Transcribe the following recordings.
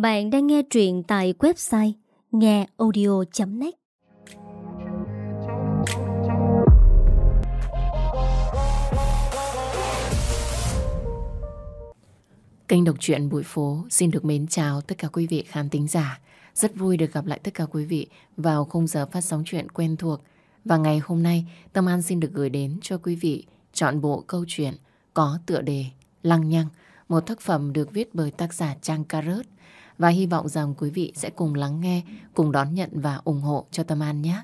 Bạn đang nghe truyện tại website ngheaudio.net Kênh đọc truyện Bụi Phố xin được mến chào tất cả quý vị khán tính giả. Rất vui được gặp lại tất cả quý vị vào khung giờ phát sóng truyện quen thuộc. Và ngày hôm nay, Tâm An xin được gửi đến cho quý vị chọn bộ câu chuyện có tựa đề Lăng Nhăng, một tác phẩm được viết bởi tác giả Trang Carrot. Và hy vọng rằng quý vị sẽ cùng lắng nghe, cùng đón nhận và ủng hộ cho Tâm An nhé.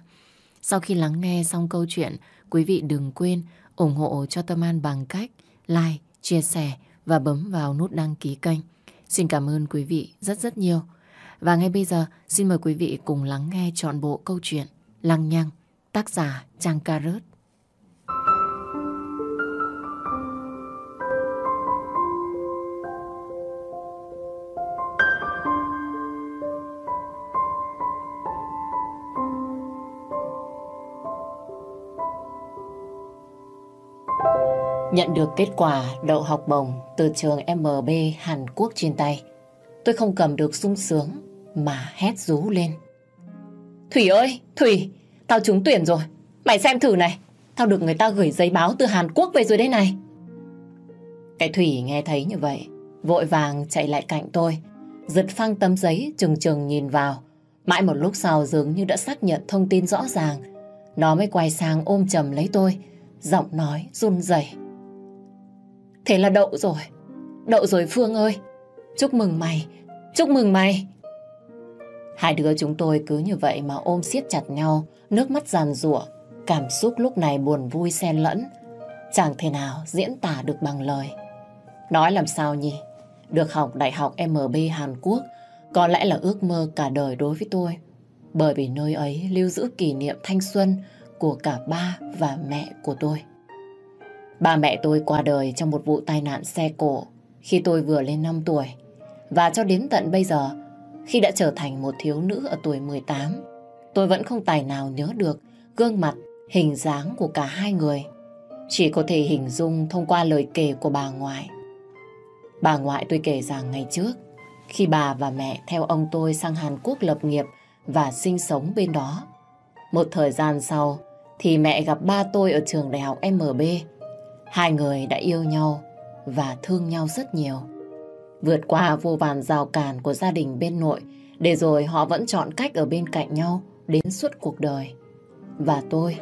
Sau khi lắng nghe xong câu chuyện, quý vị đừng quên ủng hộ cho Tâm An bằng cách like, chia sẻ và bấm vào nút đăng ký kênh. Xin cảm ơn quý vị rất rất nhiều. Và ngay bây giờ, xin mời quý vị cùng lắng nghe trọn bộ câu chuyện Lăng Nhăng, tác giả Trang Carrot. Nhận được kết quả đậu học bổng từ trường MB Hàn Quốc trên tay, tôi không cầm được sung sướng mà hét rú lên. Thủy ơi, Thủy, tao trúng tuyển rồi. Mày xem thử này, tao được người ta gửi giấy báo từ Hàn Quốc về rồi đây này. Cái Thủy nghe thấy như vậy, vội vàng chạy lại cạnh tôi, giật phăng tấm giấy trừng trừng nhìn vào. Mãi một lúc sau dường như đã xác nhận thông tin rõ ràng, nó mới quay sang ôm chầm lấy tôi, giọng nói run rẩy. Thế là đậu rồi. Đậu rồi Phương ơi. Chúc mừng mày. Chúc mừng mày. Hai đứa chúng tôi cứ như vậy mà ôm siết chặt nhau, nước mắt giàn rủa, cảm xúc lúc này buồn vui xen lẫn. Chẳng thể nào diễn tả được bằng lời. Nói làm sao nhỉ? Được học Đại học MB Hàn Quốc có lẽ là ước mơ cả đời đối với tôi. Bởi vì nơi ấy lưu giữ kỷ niệm thanh xuân của cả ba và mẹ của tôi. Ba mẹ tôi qua đời trong một vụ tai nạn xe cổ khi tôi vừa lên 5 tuổi. Và cho đến tận bây giờ, khi đã trở thành một thiếu nữ ở tuổi 18, tôi vẫn không tài nào nhớ được gương mặt, hình dáng của cả hai người. Chỉ có thể hình dung thông qua lời kể của bà ngoại. Bà ngoại tôi kể rằng ngày trước, khi bà và mẹ theo ông tôi sang Hàn Quốc lập nghiệp và sinh sống bên đó. Một thời gian sau, thì mẹ gặp ba tôi ở trường đại học MB Hai người đã yêu nhau và thương nhau rất nhiều. Vượt qua vô vàn rào cản của gia đình bên nội, để rồi họ vẫn chọn cách ở bên cạnh nhau đến suốt cuộc đời. Và tôi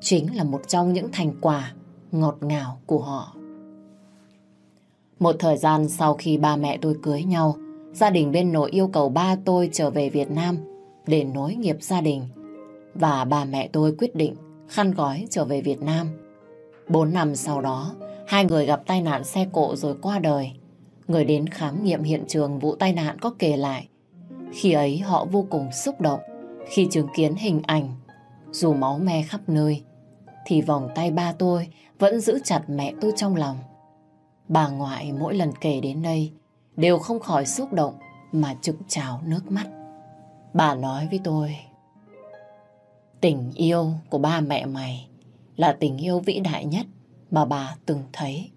chính là một trong những thành quả ngọt ngào của họ. Một thời gian sau khi ba mẹ tôi cưới nhau, gia đình bên nội yêu cầu ba tôi trở về Việt Nam để nối nghiệp gia đình. Và bà mẹ tôi quyết định khăn gói trở về Việt Nam Bốn năm sau đó, hai người gặp tai nạn xe cộ rồi qua đời. Người đến khám nghiệm hiện trường vụ tai nạn có kể lại. Khi ấy họ vô cùng xúc động khi chứng kiến hình ảnh. Dù máu me khắp nơi, thì vòng tay ba tôi vẫn giữ chặt mẹ tôi trong lòng. Bà ngoại mỗi lần kể đến đây đều không khỏi xúc động mà trực trào nước mắt. Bà nói với tôi, tình yêu của ba mẹ mày là tình yêu vĩ đại nhất mà bà từng thấy.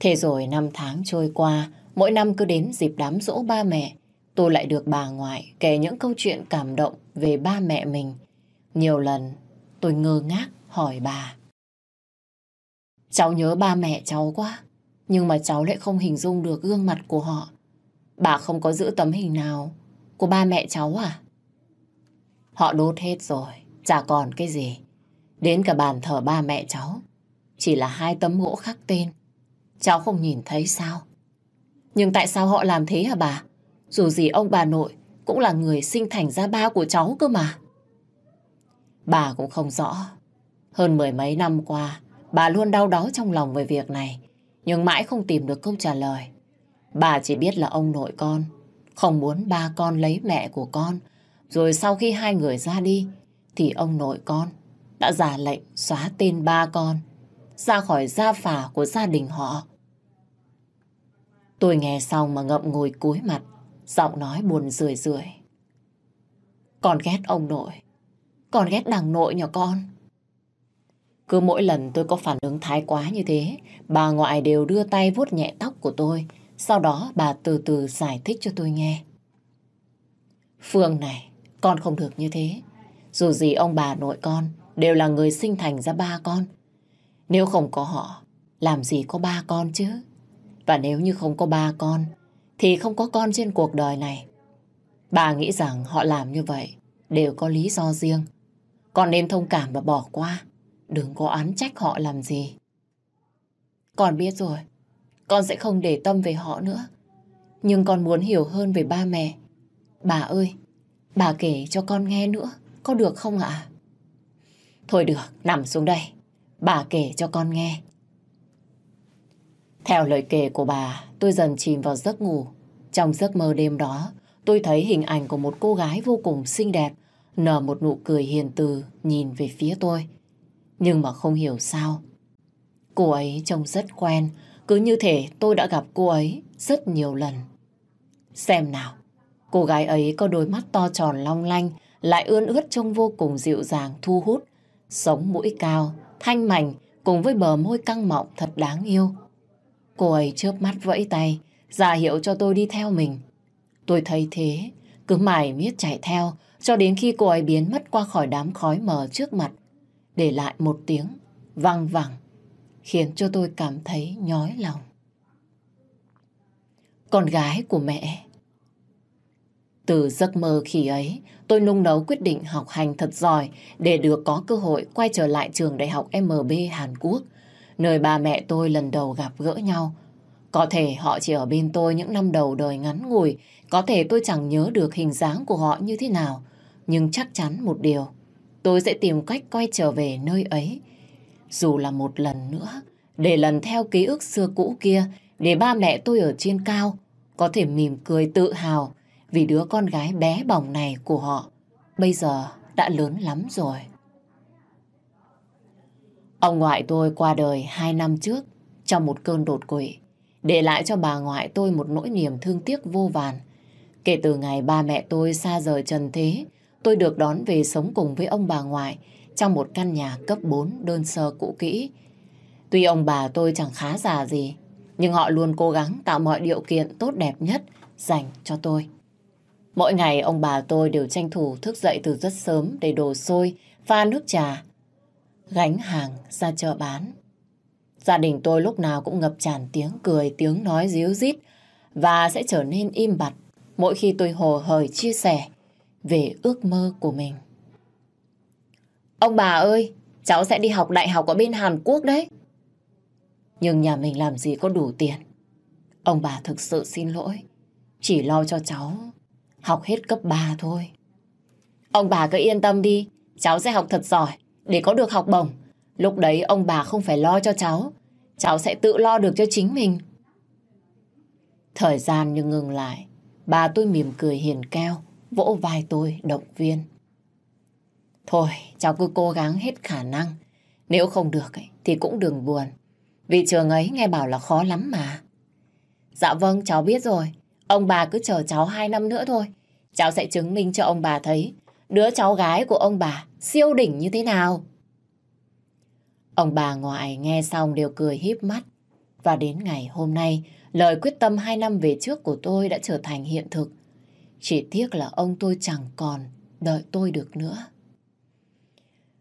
Thế rồi năm tháng trôi qua, mỗi năm cứ đến dịp đám dỗ ba mẹ, tôi lại được bà ngoại kể những câu chuyện cảm động về ba mẹ mình. Nhiều lần tôi ngơ ngác hỏi bà. Cháu nhớ ba mẹ cháu quá, nhưng mà cháu lại không hình dung được gương mặt của họ. Bà không có giữ tấm hình nào của ba mẹ cháu à? Họ đốt hết rồi, chả còn cái gì. Đến cả bàn thờ ba mẹ cháu. Chỉ là hai tấm gỗ khắc tên. Cháu không nhìn thấy sao? Nhưng tại sao họ làm thế hả bà? Dù gì ông bà nội cũng là người sinh thành ra ba của cháu cơ mà. Bà cũng không rõ. Hơn mười mấy năm qua, bà luôn đau đớn trong lòng về việc này, nhưng mãi không tìm được câu trả lời. Bà chỉ biết là ông nội con không muốn ba con lấy mẹ của con, rồi sau khi hai người ra đi, thì ông nội con đã ra lệnh xóa tên ba con ra khỏi gia phả của gia đình họ. Tôi nghe xong mà ngậm ngùi cúi mặt, giọng nói buồn rười rượi. Con ghét ông nội, con ghét đằng nội nhỏ con. Cứ mỗi lần tôi có phản ứng thái quá như thế, bà ngoại đều đưa tay vuốt nhẹ tóc của tôi, Sau đó bà từ từ giải thích cho tôi nghe. Phương này, con không được như thế. Dù gì ông bà nội con đều là người sinh thành ra ba con. Nếu không có họ, làm gì có ba con chứ? Và nếu như không có ba con, thì không có con trên cuộc đời này. Bà nghĩ rằng họ làm như vậy đều có lý do riêng. Con nên thông cảm và bỏ qua. Đừng có án trách họ làm gì. Con biết rồi. Con sẽ không để tâm về họ nữa. Nhưng con muốn hiểu hơn về ba mẹ. Bà ơi, bà kể cho con nghe nữa. Có được không ạ? Thôi được, nằm xuống đây. Bà kể cho con nghe. Theo lời kể của bà, tôi dần chìm vào giấc ngủ. Trong giấc mơ đêm đó, tôi thấy hình ảnh của một cô gái vô cùng xinh đẹp, nở một nụ cười hiền từ nhìn về phía tôi. Nhưng mà không hiểu sao. Cô ấy trông rất quen, cứ như thể tôi đã gặp cô ấy rất nhiều lần. Xem nào, cô gái ấy có đôi mắt to tròn long lanh, lại ươn ướt trông vô cùng dịu dàng, thu hút. Sống mũi cao, thanh mảnh, cùng với bờ môi căng mọng thật đáng yêu. Cô ấy chớp mắt vẫy tay, ra hiệu cho tôi đi theo mình. Tôi thấy thế, cứ mải miết chạy theo, cho đến khi cô ấy biến mất qua khỏi đám khói mờ trước mặt, để lại một tiếng văng vẳng, khiến cho tôi cảm thấy nhói lòng. Con gái của mẹ. Từ giấc mơ khi ấy, tôi nung nấu quyết định học hành thật giỏi để được có cơ hội quay trở lại trường đại học MB Hàn Quốc, nơi ba mẹ tôi lần đầu gặp gỡ nhau. Có thể họ chỉ ở bên tôi những năm đầu đời ngắn ngủi, có thể tôi chẳng nhớ được hình dáng của họ như thế nào, nhưng chắc chắn một điều, tôi sẽ tìm cách quay trở về nơi ấy. Dù là một lần nữa, để lần theo ký ức xưa cũ kia, để ba mẹ tôi ở trên cao, có thể mỉm cười tự hào vì đứa con gái bé bỏng này của họ bây giờ đã lớn lắm rồi. Ông ngoại tôi qua đời hai năm trước trong một cơn đột quỵ, để lại cho bà ngoại tôi một nỗi niềm thương tiếc vô vàn. Kể từ ngày ba mẹ tôi xa rời trần thế, tôi được đón về sống cùng với ông bà ngoại trong một căn nhà cấp 4 đơn sơ cũ kỹ. Tuy ông bà tôi chẳng khá già gì, nhưng họ luôn cố gắng tạo mọi điều kiện tốt đẹp nhất dành cho tôi. Mỗi ngày ông bà tôi đều tranh thủ thức dậy từ rất sớm để đổ xôi, pha nước trà, gánh hàng ra chợ bán. Gia đình tôi lúc nào cũng ngập tràn tiếng cười, tiếng nói díu dít và sẽ trở nên im bặt mỗi khi tôi hồ hởi chia sẻ về ước mơ của mình. Ông bà ơi, cháu sẽ đi học đại học ở bên Hàn Quốc đấy. Nhưng nhà mình làm gì có đủ tiền. Ông bà thực sự xin lỗi. Chỉ lo cho cháu học hết cấp 3 thôi. Ông bà cứ yên tâm đi, cháu sẽ học thật giỏi để có được học bổng. Lúc đấy ông bà không phải lo cho cháu, cháu sẽ tự lo được cho chính mình. Thời gian như ngừng lại, bà tôi mỉm cười hiền keo, vỗ vai tôi động viên. Thôi, cháu cứ cố gắng hết khả năng. Nếu không được ấy, thì cũng đừng buồn. Vì trường ấy nghe bảo là khó lắm mà. Dạ vâng, cháu biết rồi. Ông bà cứ chờ cháu hai năm nữa thôi. Cháu sẽ chứng minh cho ông bà thấy đứa cháu gái của ông bà siêu đỉnh như thế nào. Ông bà ngoại nghe xong đều cười híp mắt. Và đến ngày hôm nay, lời quyết tâm hai năm về trước của tôi đã trở thành hiện thực. Chỉ tiếc là ông tôi chẳng còn đợi tôi được nữa.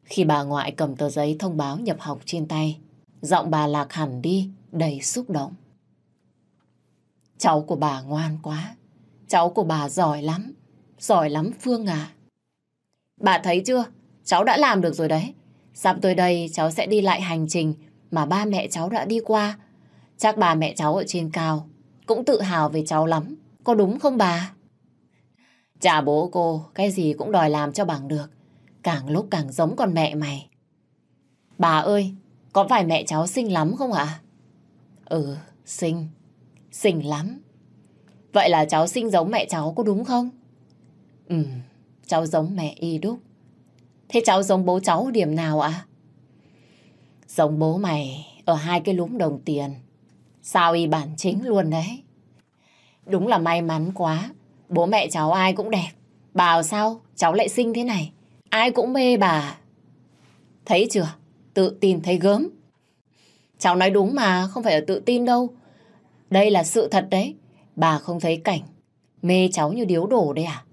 Khi bà ngoại cầm tờ giấy thông báo nhập học trên tay, giọng bà lạc hẳn đi, đầy xúc động. Cháu của bà ngoan quá. Cháu của bà giỏi lắm. Giỏi lắm Phương à. Bà thấy chưa? Cháu đã làm được rồi đấy. Sắp tới đây cháu sẽ đi lại hành trình mà ba mẹ cháu đã đi qua. Chắc bà mẹ cháu ở trên cao cũng tự hào về cháu lắm. Có đúng không bà? Chà bố cô, cái gì cũng đòi làm cho bằng được. Càng lúc càng giống con mẹ mày. Bà ơi, có phải mẹ cháu xinh lắm không ạ? Ừ, xinh. Xinh lắm. Vậy là cháu sinh giống mẹ cháu có đúng không? Ừ, cháu giống mẹ y đúc. Thế cháu giống bố cháu điểm nào ạ? Giống bố mày ở hai cái lúm đồng tiền. Sao y bản chính luôn đấy. Đúng là may mắn quá. Bố mẹ cháu ai cũng đẹp. Bảo sao cháu lại sinh thế này? Ai cũng mê bà. Thấy chưa? Tự tin thấy gớm. Cháu nói đúng mà, không phải ở tự tin đâu. Đây là sự thật đấy. Bà không thấy Cảnh mê cháu như điếu đổ đấy à?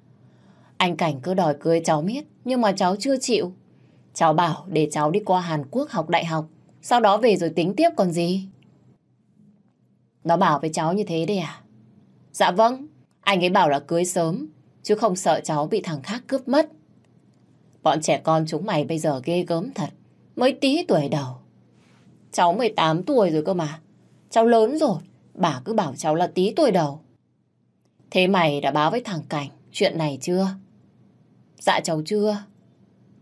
Anh Cảnh cứ đòi cưới cháu miết, nhưng mà cháu chưa chịu. Cháu bảo để cháu đi qua Hàn Quốc học đại học, sau đó về rồi tính tiếp còn gì. Nó bảo với cháu như thế đấy à? Dạ vâng, anh ấy bảo là cưới sớm, chứ không sợ cháu bị thằng khác cướp mất. Bọn trẻ con chúng mày bây giờ ghê gớm thật, mới tí tuổi đầu. Cháu 18 tuổi rồi cơ mà, cháu lớn rồi, bà cứ bảo cháu là tí tuổi đầu. Thế mày đã báo với thằng Cảnh chuyện này chưa? Dạ cháu chưa.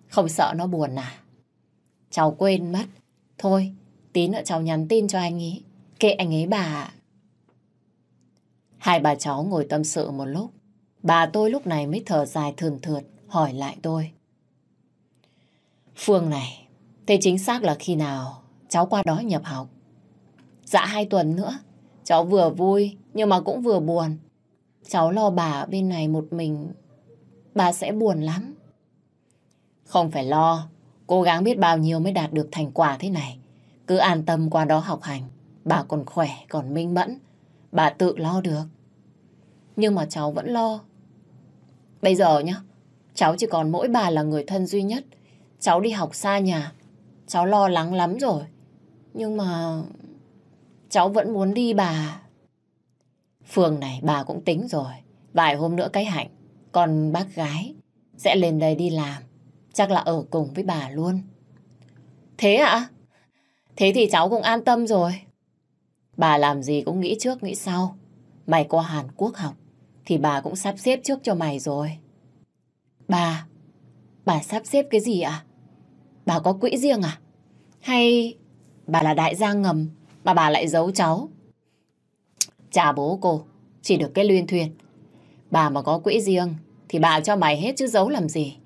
Không sợ nó buồn à? Cháu quên mất. Thôi, tí nữa cháu nhắn tin cho anh ấy. Kệ anh ấy bà Hai bà cháu ngồi tâm sự một lúc. Bà tôi lúc này mới thở dài thường thượt hỏi lại tôi. Phương này, thế chính xác là khi nào cháu qua đó nhập học? Dạ hai tuần nữa. Cháu vừa vui nhưng mà cũng vừa buồn. Cháu lo bà bên này một mình. Bà sẽ buồn lắm. Không phải lo. Cố gắng biết bao nhiêu mới đạt được thành quả thế này. Cứ an tâm qua đó học hành. Bà còn khỏe, còn minh mẫn. Bà tự lo được. Nhưng mà cháu vẫn lo. Bây giờ nhá, cháu chỉ còn mỗi bà là người thân duy nhất. Cháu đi học xa nhà. Cháu lo lắng lắm rồi. Nhưng mà... Cháu vẫn muốn đi bà. Phương này bà cũng tính rồi. Vài hôm nữa cái hạnh. Còn bác gái sẽ lên đây đi làm. Chắc là ở cùng với bà luôn. Thế ạ? Thế thì cháu cũng an tâm rồi. Bà làm gì cũng nghĩ trước nghĩ sau. Mày qua Hàn Quốc học thì bà cũng sắp xếp trước cho mày rồi. Bà, bà sắp xếp cái gì ạ? Bà có quỹ riêng à? Hay bà là đại gia ngầm mà bà lại giấu cháu? Chà bố cô, chỉ được cái luyên thuyền. Bà mà có quỹ riêng thì bà cho mày hết chứ giấu làm gì.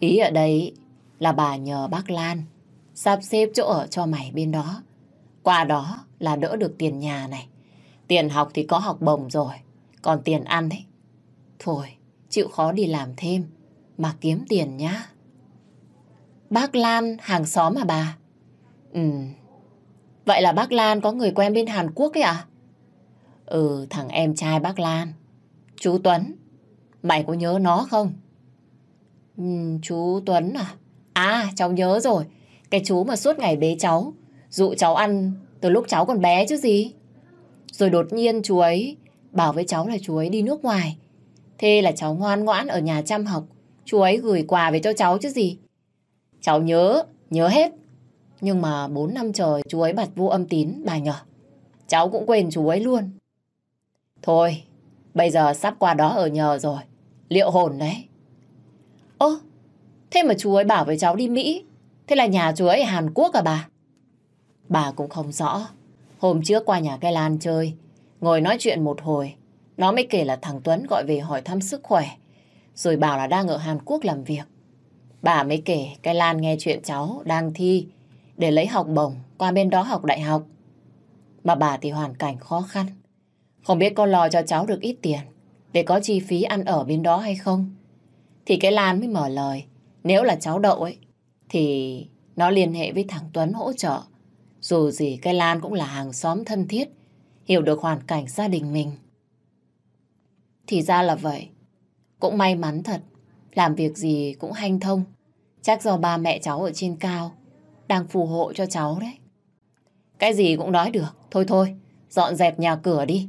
Ý ở đây là bà nhờ bác Lan sắp xếp chỗ ở cho mày bên đó. Qua đó là đỡ được tiền nhà này. Tiền học thì có học bổng rồi. Còn tiền ăn đấy. Thôi, chịu khó đi làm thêm mà kiếm tiền nhá. Bác Lan hàng xóm à bà? Ừ. Vậy là bác Lan có người quen bên Hàn Quốc ấy à? Ừ, thằng em trai bác Lan. Chú Tuấn. Mày có nhớ nó không? Ừ, chú Tuấn à? À, cháu nhớ rồi. Cái chú mà suốt ngày bế cháu. Dụ cháu ăn từ lúc cháu còn bé chứ gì. Rồi đột nhiên chú ấy bảo với cháu là chú ấy đi nước ngoài. Thế là cháu ngoan ngoãn ở nhà chăm học. Chú ấy gửi quà về cho cháu chứ gì. Cháu nhớ, nhớ hết. Nhưng mà 4 năm trời chú ấy bật vô âm tín bà nhỏ. Cháu cũng quên chú ấy luôn. Thôi, bây giờ sắp qua đó ở nhờ rồi. Liệu hồn đấy. Ơ, thế mà chú ấy bảo với cháu đi Mỹ. Thế là nhà chú ấy ở Hàn Quốc à bà? Bà cũng không rõ. Hôm trước qua nhà cái Lan chơi, ngồi nói chuyện một hồi. Nó mới kể là thằng Tuấn gọi về hỏi thăm sức khỏe. Rồi bảo là đang ở Hàn Quốc làm việc. Bà mới kể cái Lan nghe chuyện cháu đang thi để lấy học bổng qua bên đó học đại học. Mà bà thì hoàn cảnh khó khăn. Không biết có lo cho cháu được ít tiền để có chi phí ăn ở bên đó hay không. Thì cái Lan mới mở lời. Nếu là cháu đậu ấy thì nó liên hệ với thằng Tuấn hỗ trợ. Dù gì cái Lan cũng là hàng xóm thân thiết, hiểu được hoàn cảnh gia đình mình. Thì ra là vậy. Cũng may mắn thật, làm việc gì cũng hanh thông. Chắc do ba mẹ cháu ở trên cao đang phù hộ cho cháu đấy. Cái gì cũng nói được. Thôi thôi, dọn dẹp nhà cửa đi.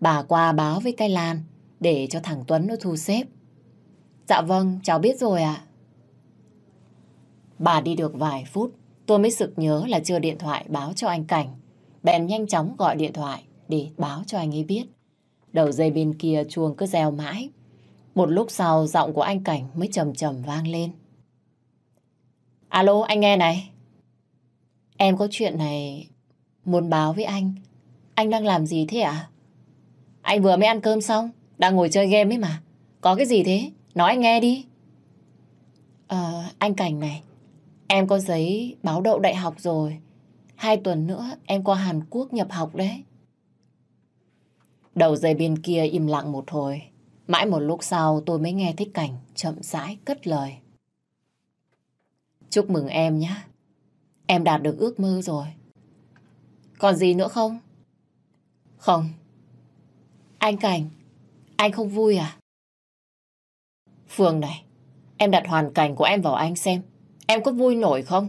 Bà qua báo với cái Lan để cho thằng Tuấn nó thu xếp. Dạ vâng, cháu biết rồi ạ. Bà đi được vài phút, tôi mới sực nhớ là chưa điện thoại báo cho anh Cảnh. Bèn nhanh chóng gọi điện thoại để báo cho anh ấy biết. Đầu dây bên kia chuông cứ reo mãi. Một lúc sau giọng của anh Cảnh mới trầm trầm vang lên. Alo, anh nghe này. Em có chuyện này muốn báo với anh. Anh đang làm gì thế ạ? Anh vừa mới ăn cơm xong, đang ngồi chơi game ấy mà. Có cái gì thế? Nói anh nghe đi. À, anh Cảnh này, em có giấy báo đậu đại học rồi. Hai tuần nữa em qua Hàn Quốc nhập học đấy. Đầu dây bên kia im lặng một hồi. Mãi một lúc sau tôi mới nghe thấy Cảnh chậm rãi cất lời. Chúc mừng em nhé. Em đạt được ước mơ rồi. Còn gì nữa không? Không. Anh Cảnh, anh không vui à? Phương này, em đặt hoàn cảnh của em vào anh xem. Em có vui nổi không?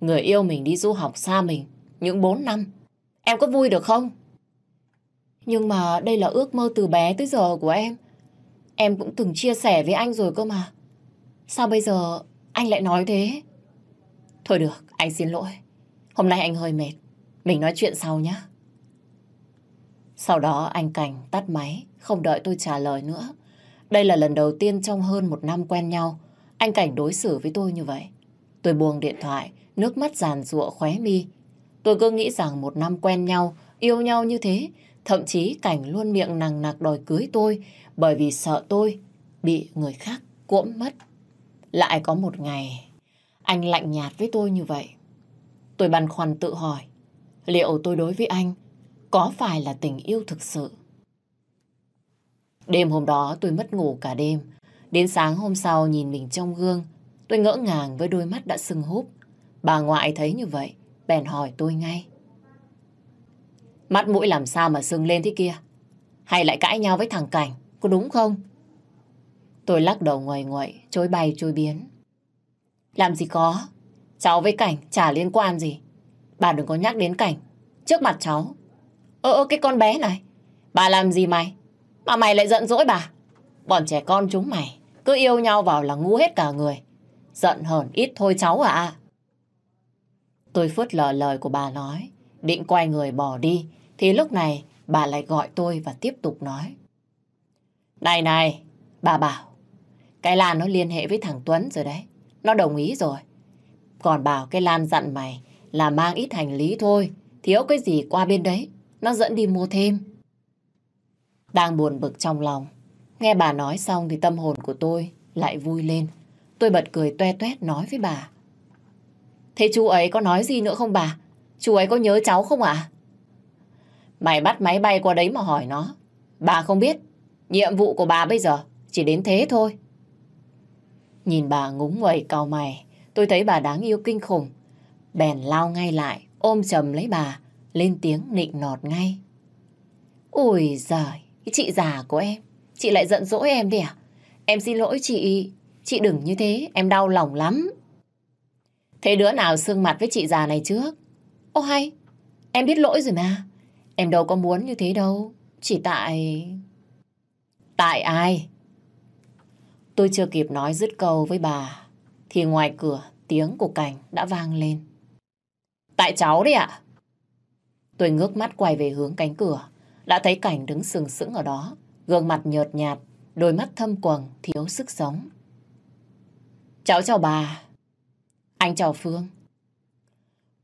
Người yêu mình đi du học xa mình những 4 năm. Em có vui được không? Nhưng mà đây là ước mơ từ bé tới giờ của em. Em cũng từng chia sẻ với anh rồi cơ mà. Sao bây giờ anh lại nói thế? Thôi được, anh xin lỗi. Hôm nay anh hơi mệt. Mình nói chuyện sau nhé. Sau đó anh Cảnh tắt máy, không đợi tôi trả lời nữa. Đây là lần đầu tiên trong hơn một năm quen nhau, anh Cảnh đối xử với tôi như vậy. Tôi buông điện thoại, nước mắt giàn giụa khóe mi. Tôi cứ nghĩ rằng một năm quen nhau, yêu nhau như thế, thậm chí Cảnh luôn miệng nằng nặc đòi cưới tôi bởi vì sợ tôi bị người khác cuỗm mất. Lại có một ngày, anh lạnh nhạt với tôi như vậy. Tôi băn khoăn tự hỏi, liệu tôi đối với anh có phải là tình yêu thực sự? Đêm hôm đó tôi mất ngủ cả đêm. Đến sáng hôm sau nhìn mình trong gương, tôi ngỡ ngàng với đôi mắt đã sưng húp. Bà ngoại thấy như vậy, bèn hỏi tôi ngay. Mắt mũi làm sao mà sưng lên thế kia? Hay lại cãi nhau với thằng Cảnh, có đúng không? Tôi lắc đầu ngoài ngoậy, chối bay chối biến. Làm gì có, cháu với Cảnh chả liên quan gì. Bà đừng có nhắc đến Cảnh, trước mặt cháu. Ơ ơ cái con bé này, bà làm gì mày? Mà mày lại giận dỗi bà. Bọn trẻ con chúng mày cứ yêu nhau vào là ngu hết cả người. Giận hờn ít thôi cháu à. Tôi phớt lờ lời của bà nói, định quay người bỏ đi, thì lúc này bà lại gọi tôi và tiếp tục nói. Này này, bà bảo, cái là nó liên hệ với thằng Tuấn rồi đấy, nó đồng ý rồi. Còn bảo cái Lan dặn mày là mang ít hành lý thôi, thiếu cái gì qua bên đấy, nó dẫn đi mua thêm. Đang buồn bực trong lòng, nghe bà nói xong thì tâm hồn của tôi lại vui lên. Tôi bật cười toe toét nói với bà. Thế chú ấy có nói gì nữa không bà? Chú ấy có nhớ cháu không ạ? Mày bắt máy bay qua đấy mà hỏi nó. Bà không biết. Nhiệm vụ của bà bây giờ chỉ đến thế thôi. Nhìn bà ngúng nguẩy cau mày, tôi thấy bà đáng yêu kinh khủng. Bèn lao ngay lại, ôm chầm lấy bà, lên tiếng nịnh nọt ngay. Ôi giời, cái chị già của em, chị lại giận dỗi em đi à? Em xin lỗi chị, chị đừng như thế, em đau lòng lắm. Thế đứa nào xương mặt với chị già này trước? Ô hay, em biết lỗi rồi mà. Em đâu có muốn như thế đâu. Chỉ tại... Tại ai? Tôi chưa kịp nói dứt câu với bà. Thì ngoài cửa tiếng của Cảnh đã vang lên. Tại cháu đấy ạ. Tôi ngước mắt quay về hướng cánh cửa. Đã thấy Cảnh đứng sừng sững ở đó. Gương mặt nhợt nhạt, đôi mắt thâm quầng, thiếu sức sống. Cháu chào bà. Anh chào Phương.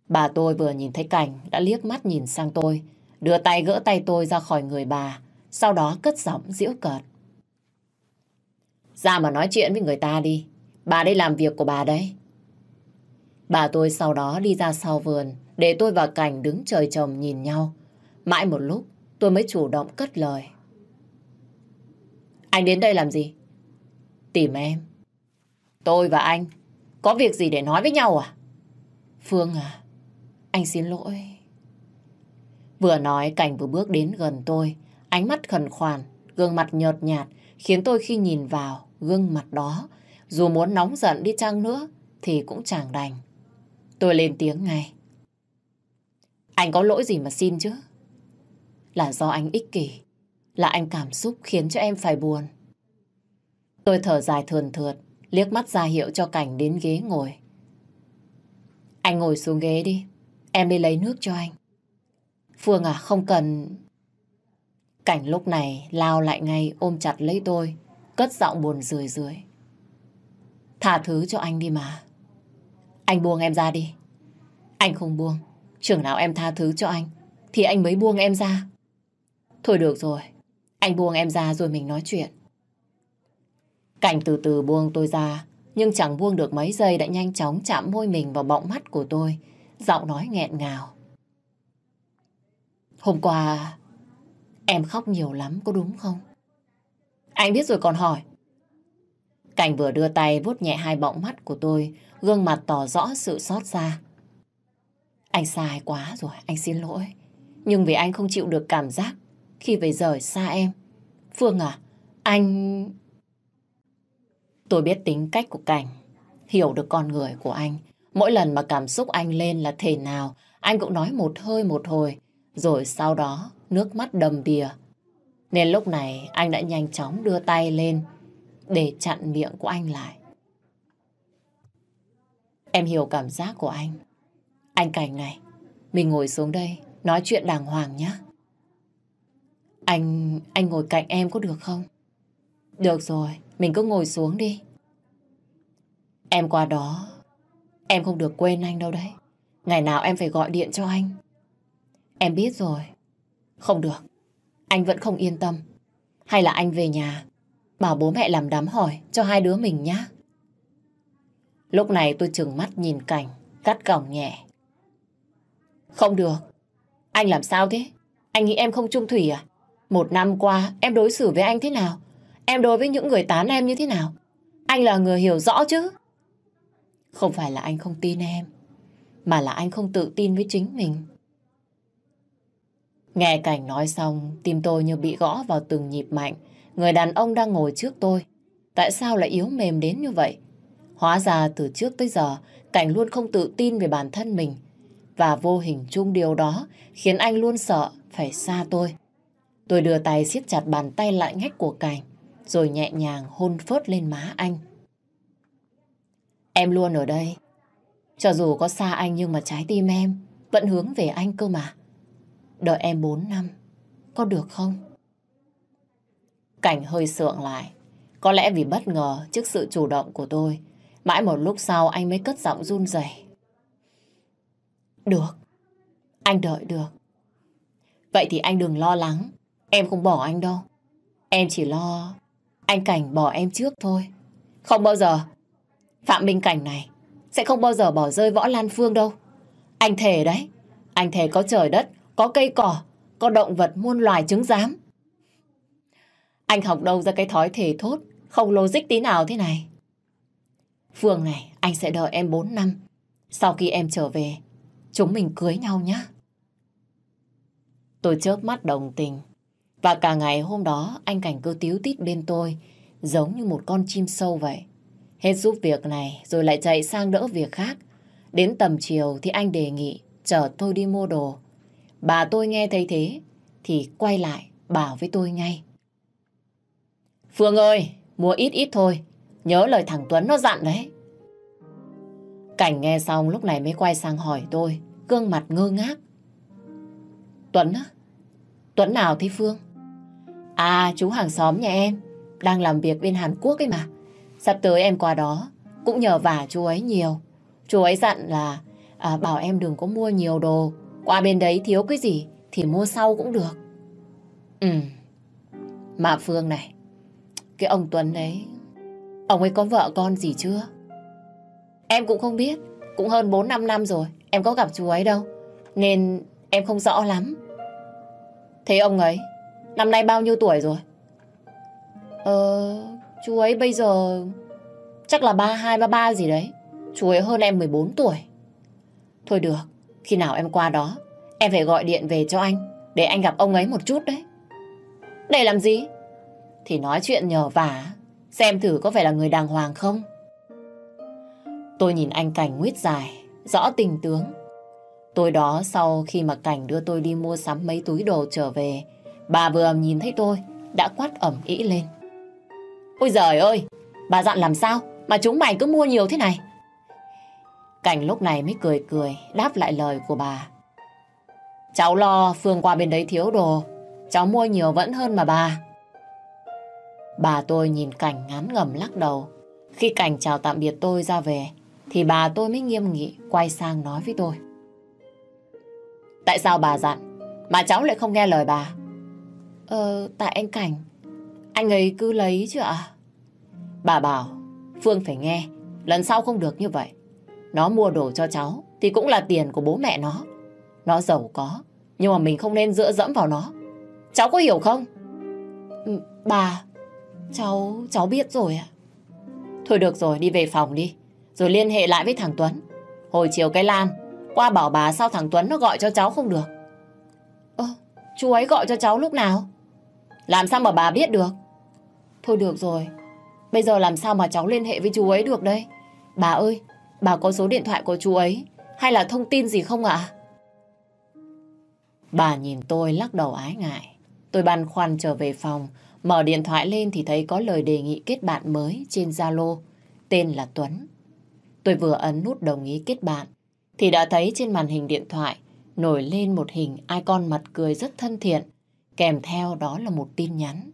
Bà tôi vừa nhìn thấy Cảnh đã liếc mắt nhìn sang tôi, đưa tay gỡ tay tôi ra khỏi người bà, sau đó cất giọng giễu cợt. Ra mà nói chuyện với người ta đi, bà đây làm việc của bà đấy. Bà tôi sau đó đi ra sau vườn, để tôi và Cảnh đứng trời chồng nhìn nhau. Mãi một lúc, tôi mới chủ động cất lời. Anh đến đây làm gì? Tìm em. Tôi và anh có việc gì để nói với nhau à? Phương à, anh xin lỗi. Vừa nói Cảnh vừa bước đến gần tôi, ánh mắt khẩn khoản, gương mặt nhợt nhạt, khiến tôi khi nhìn vào gương mặt đó, dù muốn nóng giận đi chăng nữa, thì cũng chẳng đành. Tôi lên tiếng ngay. Anh có lỗi gì mà xin chứ? Là do anh ích kỷ, là anh cảm xúc khiến cho em phải buồn. Tôi thở dài thườn thượt, liếc mắt ra hiệu cho Cảnh đến ghế ngồi. Anh ngồi xuống ghế đi, em đi lấy nước cho anh. Phương à, không cần... Cảnh lúc này lao lại ngay ôm chặt lấy tôi, cất giọng buồn rười rượi. Thả thứ cho anh đi mà. Anh buông em ra đi. Anh không buông. Chừng nào em tha thứ cho anh, thì anh mới buông em ra. Thôi được rồi, anh buông em ra rồi mình nói chuyện. Cảnh từ từ buông tôi ra, nhưng chẳng buông được mấy giây đã nhanh chóng chạm môi mình vào bọng mắt của tôi, giọng nói nghẹn ngào. Hôm qua, em khóc nhiều lắm, có đúng không? Anh biết rồi còn hỏi. Cảnh vừa đưa tay vuốt nhẹ hai bọng mắt của tôi, gương mặt tỏ rõ sự xót xa. Anh sai quá rồi, anh xin lỗi. Nhưng vì anh không chịu được cảm giác khi phải rời xa em. Phương à, anh... Tôi biết tính cách của Cảnh, hiểu được con người của anh. Mỗi lần mà cảm xúc anh lên là thể nào, anh cũng nói một hơi một hồi, rồi sau đó nước mắt đầm đìa. Nên lúc này anh đã nhanh chóng đưa tay lên để chặn miệng của anh lại. Em hiểu cảm giác của anh. Anh Cảnh này, mình ngồi xuống đây, nói chuyện đàng hoàng nhé. Anh, anh ngồi cạnh em có được không? Được rồi, mình cứ ngồi xuống đi. Em qua đó, em không được quên anh đâu đấy. Ngày nào em phải gọi điện cho anh. Em biết rồi. Không được, anh vẫn không yên tâm. Hay là anh về nhà, bảo bố mẹ làm đám hỏi cho hai đứa mình nhé. Lúc này tôi trừng mắt nhìn cảnh, cắt cổng nhẹ. Không được. Anh làm sao thế? Anh nghĩ em không trung thủy à? Một năm qua em đối xử với anh thế nào? Em đối với những người tán em như thế nào? Anh là người hiểu rõ chứ? Không phải là anh không tin em, mà là anh không tự tin với chính mình. Nghe Cảnh nói xong, tim tôi như bị gõ vào từng nhịp mạnh. Người đàn ông đang ngồi trước tôi. Tại sao lại yếu mềm đến như vậy? Hóa ra từ trước tới giờ, Cảnh luôn không tự tin về bản thân mình. Và vô hình chung điều đó khiến anh luôn sợ phải xa tôi. Tôi đưa tay siết chặt bàn tay lại ngách của Cảnh, rồi nhẹ nhàng hôn phớt lên má anh. Em luôn ở đây. Cho dù có xa anh nhưng mà trái tim em vẫn hướng về anh cơ mà. Đợi em 4 năm, có được không? Cảnh hơi sượng lại. Có lẽ vì bất ngờ trước sự chủ động của tôi. Mãi một lúc sau anh mới cất giọng run rẩy. Được, anh đợi được. Vậy thì anh đừng lo lắng, em không bỏ anh đâu. Em chỉ lo anh Cảnh bỏ em trước thôi. Không bao giờ. Phạm Minh Cảnh này sẽ không bao giờ bỏ rơi Võ Lan Phương đâu. Anh thề đấy. Anh thề có trời đất, có cây cỏ, có động vật muôn loài trứng giám. Anh học đâu ra cái thói thể thốt, không logic tí nào thế này. Phương này, anh sẽ đợi em 4 năm. Sau khi em trở về, chúng mình cưới nhau nhé. Tôi chớp mắt đồng tình. Và cả ngày hôm đó anh Cảnh cứ tíu tít bên tôi, giống như một con chim sâu vậy. Hết giúp việc này rồi lại chạy sang đỡ việc khác. Đến tầm chiều thì anh đề nghị chở tôi đi mua đồ. Bà tôi nghe thấy thế thì quay lại bảo với tôi ngay. Phương ơi, mua ít ít thôi. Nhớ lời thằng Tuấn nó dặn đấy. Cảnh nghe xong lúc này mới quay sang hỏi tôi, gương mặt ngơ ngác. Tuấn á? Tuấn nào thế Phương? À, chú hàng xóm nhà em, đang làm việc bên Hàn Quốc ấy mà. Sắp tới em qua đó, cũng nhờ vả chú ấy nhiều. Chú ấy dặn là à, bảo em đừng có mua nhiều đồ. Qua bên đấy thiếu cái gì thì mua sau cũng được. Ừ. Mà Phương này, cái ông Tuấn đấy, ông ấy có vợ con gì chưa? Em cũng không biết, cũng hơn 4-5 năm rồi, em có gặp chú ấy đâu. Nên em không rõ lắm. Thế ông ấy, năm nay bao nhiêu tuổi rồi? Ờ, chú ấy bây giờ chắc là 32, 33 gì đấy. Chú ấy hơn em 14 tuổi. Thôi được, khi nào em qua đó, em phải gọi điện về cho anh, để anh gặp ông ấy một chút đấy. Để làm gì? Thì nói chuyện nhờ vả, xem thử có phải là người đàng hoàng không? Tôi nhìn anh Cảnh nguyết dài, rõ tình tướng. Tôi đó sau khi mà Cảnh đưa tôi đi mua sắm mấy túi đồ trở về, bà vừa nhìn thấy tôi, đã quát ẩm ý lên. Ôi giời ơi, bà dặn làm sao mà chúng mày cứ mua nhiều thế này? Cảnh lúc này mới cười cười, đáp lại lời của bà. Cháu lo Phương qua bên đấy thiếu đồ, cháu mua nhiều vẫn hơn mà bà. Bà tôi nhìn Cảnh ngán ngầm lắc đầu. Khi Cảnh chào tạm biệt tôi ra về, thì bà tôi mới nghiêm nghị quay sang nói với tôi. Tại sao bà dặn, mà cháu lại không nghe lời bà? Ờ, tại anh Cảnh, anh ấy cứ lấy chứ ạ? Bà bảo, Phương phải nghe, lần sau không được như vậy. Nó mua đồ cho cháu thì cũng là tiền của bố mẹ nó. Nó giàu có, nhưng mà mình không nên dựa dẫm vào nó. Cháu có hiểu không? Ừ, bà, cháu, cháu biết rồi ạ. Thôi được rồi, đi về phòng đi. Rồi liên hệ lại với thằng Tuấn. Hồi chiều cái Lan, qua bảo bà sao thằng Tuấn nó gọi cho cháu không được. chú ấy gọi cho cháu lúc nào? Làm sao mà bà biết được? Thôi được rồi, bây giờ làm sao mà cháu liên hệ với chú ấy được đây? Bà ơi, bà có số điện thoại của chú ấy hay là thông tin gì không ạ? Bà nhìn tôi lắc đầu ái ngại. Tôi băn khoăn trở về phòng, mở điện thoại lên thì thấy có lời đề nghị kết bạn mới trên Zalo, tên là Tuấn. Tôi vừa ấn nút đồng ý kết bạn, thì đã thấy trên màn hình điện thoại nổi lên một hình icon mặt cười rất thân thiện, kèm theo đó là một tin nhắn.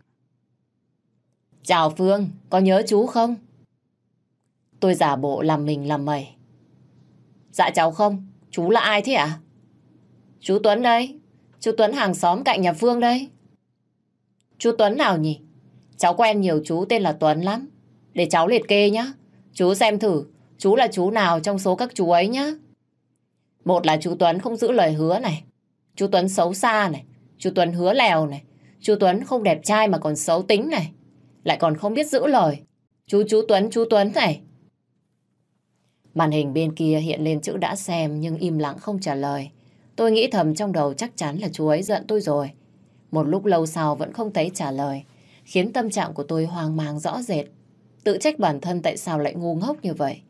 Chào Phương, có nhớ chú không? Tôi giả bộ làm mình làm mày. Dạ cháu không, chú là ai thế ạ? À? Chú Tuấn đây, chú Tuấn hàng xóm cạnh nhà Phương đây. Chú Tuấn nào nhỉ? Cháu quen nhiều chú tên là Tuấn lắm. Để cháu liệt kê nhá. Chú xem thử, chú là chú nào trong số các chú ấy nhá. Một là chú Tuấn không giữ lời hứa này. Chú Tuấn xấu xa này. Chú Tuấn hứa lèo này. Chú Tuấn không đẹp trai mà còn xấu tính này. Lại còn không biết giữ lời. Chú chú Tuấn chú Tuấn này. Màn hình bên kia hiện lên chữ đã xem nhưng im lặng không trả lời. Tôi nghĩ thầm trong đầu chắc chắn là chú ấy giận tôi rồi. Một lúc lâu sau vẫn không thấy trả lời, khiến tâm trạng của tôi hoang mang rõ rệt. Tự trách bản thân tại sao lại ngu ngốc như vậy.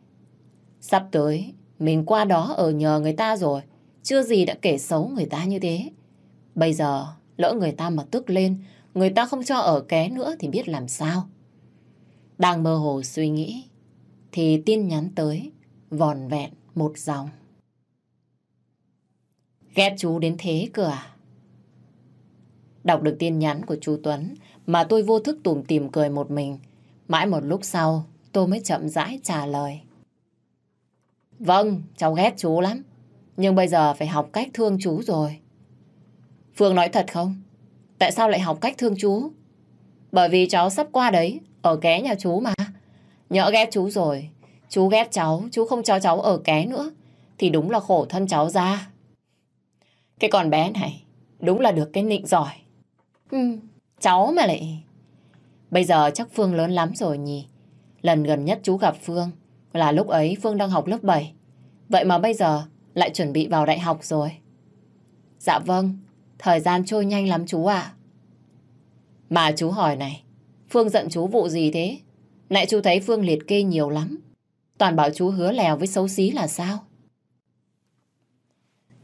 Sắp tới, mình qua đó ở nhờ người ta rồi, chưa gì đã kể xấu người ta như thế. Bây giờ, lỡ người ta mà tức lên, người ta không cho ở ké nữa thì biết làm sao. Đang mơ hồ suy nghĩ, thì tin nhắn tới, vòn vẹn một dòng. Ghét chú đến thế cơ à? Đọc được tin nhắn của chú Tuấn mà tôi vô thức tủm tìm cười một mình. Mãi một lúc sau tôi mới chậm rãi trả lời. Vâng, cháu ghét chú lắm. Nhưng bây giờ phải học cách thương chú rồi. Phương nói thật không? Tại sao lại học cách thương chú? Bởi vì cháu sắp qua đấy, ở ké nhà chú mà. Nhỡ ghét chú rồi, chú ghét cháu, chú không cho cháu ở ké nữa, thì đúng là khổ thân cháu ra. Cái con bé này, đúng là được cái nịnh giỏi. Ừ, cháu mà lại... Bây giờ chắc Phương lớn lắm rồi nhỉ? Lần gần nhất chú gặp Phương là lúc ấy Phương đang học lớp 7. Vậy mà bây giờ lại chuẩn bị vào đại học rồi. Dạ vâng, thời gian trôi nhanh lắm chú ạ. Mà chú hỏi này, Phương giận chú vụ gì thế? Nãy chú thấy Phương liệt kê nhiều lắm. Toàn bảo chú hứa lèo với xấu xí là sao?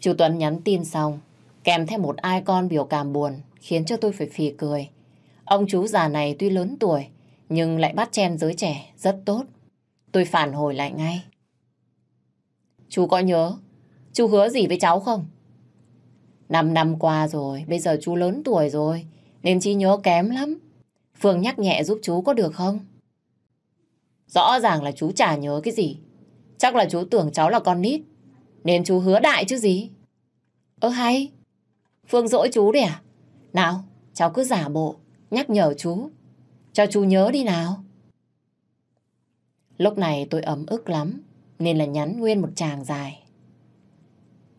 Chú Tuấn nhắn tin xong, kèm theo một icon biểu cảm buồn, khiến cho tôi phải phì cười. Ông chú già này tuy lớn tuổi, nhưng lại bắt chen giới trẻ, rất tốt. Tôi phản hồi lại ngay. Chú có nhớ, chú hứa gì với cháu không? Năm năm qua rồi, bây giờ chú lớn tuổi rồi, nên trí nhớ kém lắm. Phương nhắc nhẹ giúp chú có được không? Rõ ràng là chú chả nhớ cái gì. Chắc là chú tưởng cháu là con nít, nên chú hứa đại chứ gì. Ơ hay, Phương dỗi chú đấy à? Nào, cháu cứ giả bộ, nhắc nhở chú. Cho chú nhớ đi nào. Lúc này tôi ấm ức lắm, nên là nhắn nguyên một tràng dài.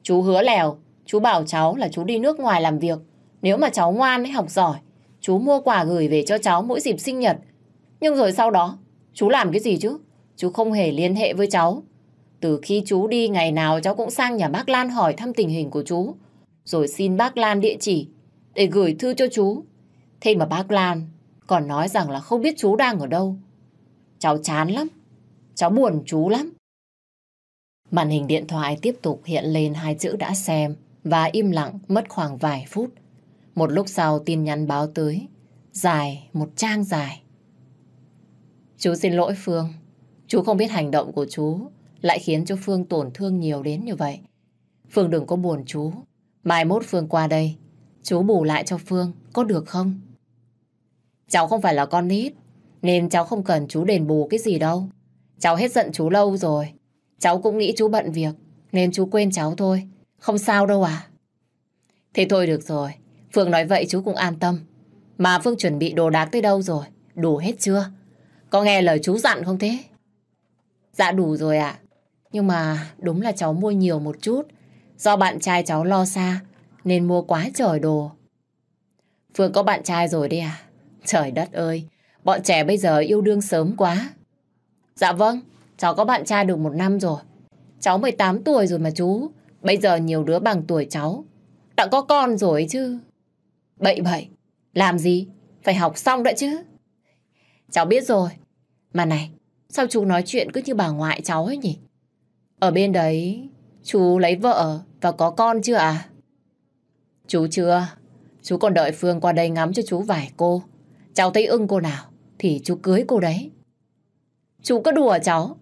Chú hứa lèo, chú bảo cháu là chú đi nước ngoài làm việc. Nếu mà cháu ngoan ấy học giỏi, chú mua quà gửi về cho cháu mỗi dịp sinh nhật. Nhưng rồi sau đó, chú làm cái gì chứ? Chú không hề liên hệ với cháu. Từ khi chú đi ngày nào cháu cũng sang nhà bác Lan hỏi thăm tình hình của chú. Rồi xin bác Lan địa chỉ để gửi thư cho chú. Thế mà bác Lan còn nói rằng là không biết chú đang ở đâu. Cháu chán lắm. Cháu buồn chú lắm. Màn hình điện thoại tiếp tục hiện lên hai chữ đã xem và im lặng mất khoảng vài phút. Một lúc sau tin nhắn báo tới. Dài, một trang dài. Chú xin lỗi Phương. Chú không biết hành động của chú lại khiến cho Phương tổn thương nhiều đến như vậy. Phương đừng có buồn chú. Mai mốt Phương qua đây, chú bù lại cho Phương, có được không? Cháu không phải là con nít, nên cháu không cần chú đền bù cái gì đâu. Cháu hết giận chú lâu rồi. Cháu cũng nghĩ chú bận việc, nên chú quên cháu thôi. Không sao đâu à. Thế thôi được rồi. Phương nói vậy chú cũng an tâm. Mà Phương chuẩn bị đồ đạc tới đâu rồi? Đủ hết chưa? Có nghe lời chú dặn không thế? Dạ đủ rồi ạ. Nhưng mà đúng là cháu mua nhiều một chút. Do bạn trai cháu lo xa, nên mua quá trời đồ. Phương có bạn trai rồi đi à? Trời đất ơi, bọn trẻ bây giờ yêu đương sớm quá. Dạ vâng, cháu có bạn trai được một năm rồi. Cháu 18 tuổi rồi mà chú. Bây giờ nhiều đứa bằng tuổi cháu. Đã có con rồi chứ. Bậy bậy, làm gì? Phải học xong đã chứ. Cháu biết rồi. Mà này, sao chú nói chuyện cứ như bà ngoại cháu ấy nhỉ? Ở bên đấy, chú lấy vợ và có con chưa à? Chú chưa. Chú còn đợi Phương qua đây ngắm cho chú vài cô. Cháu thấy ưng cô nào thì chú cưới cô đấy. Chú có đùa cháu.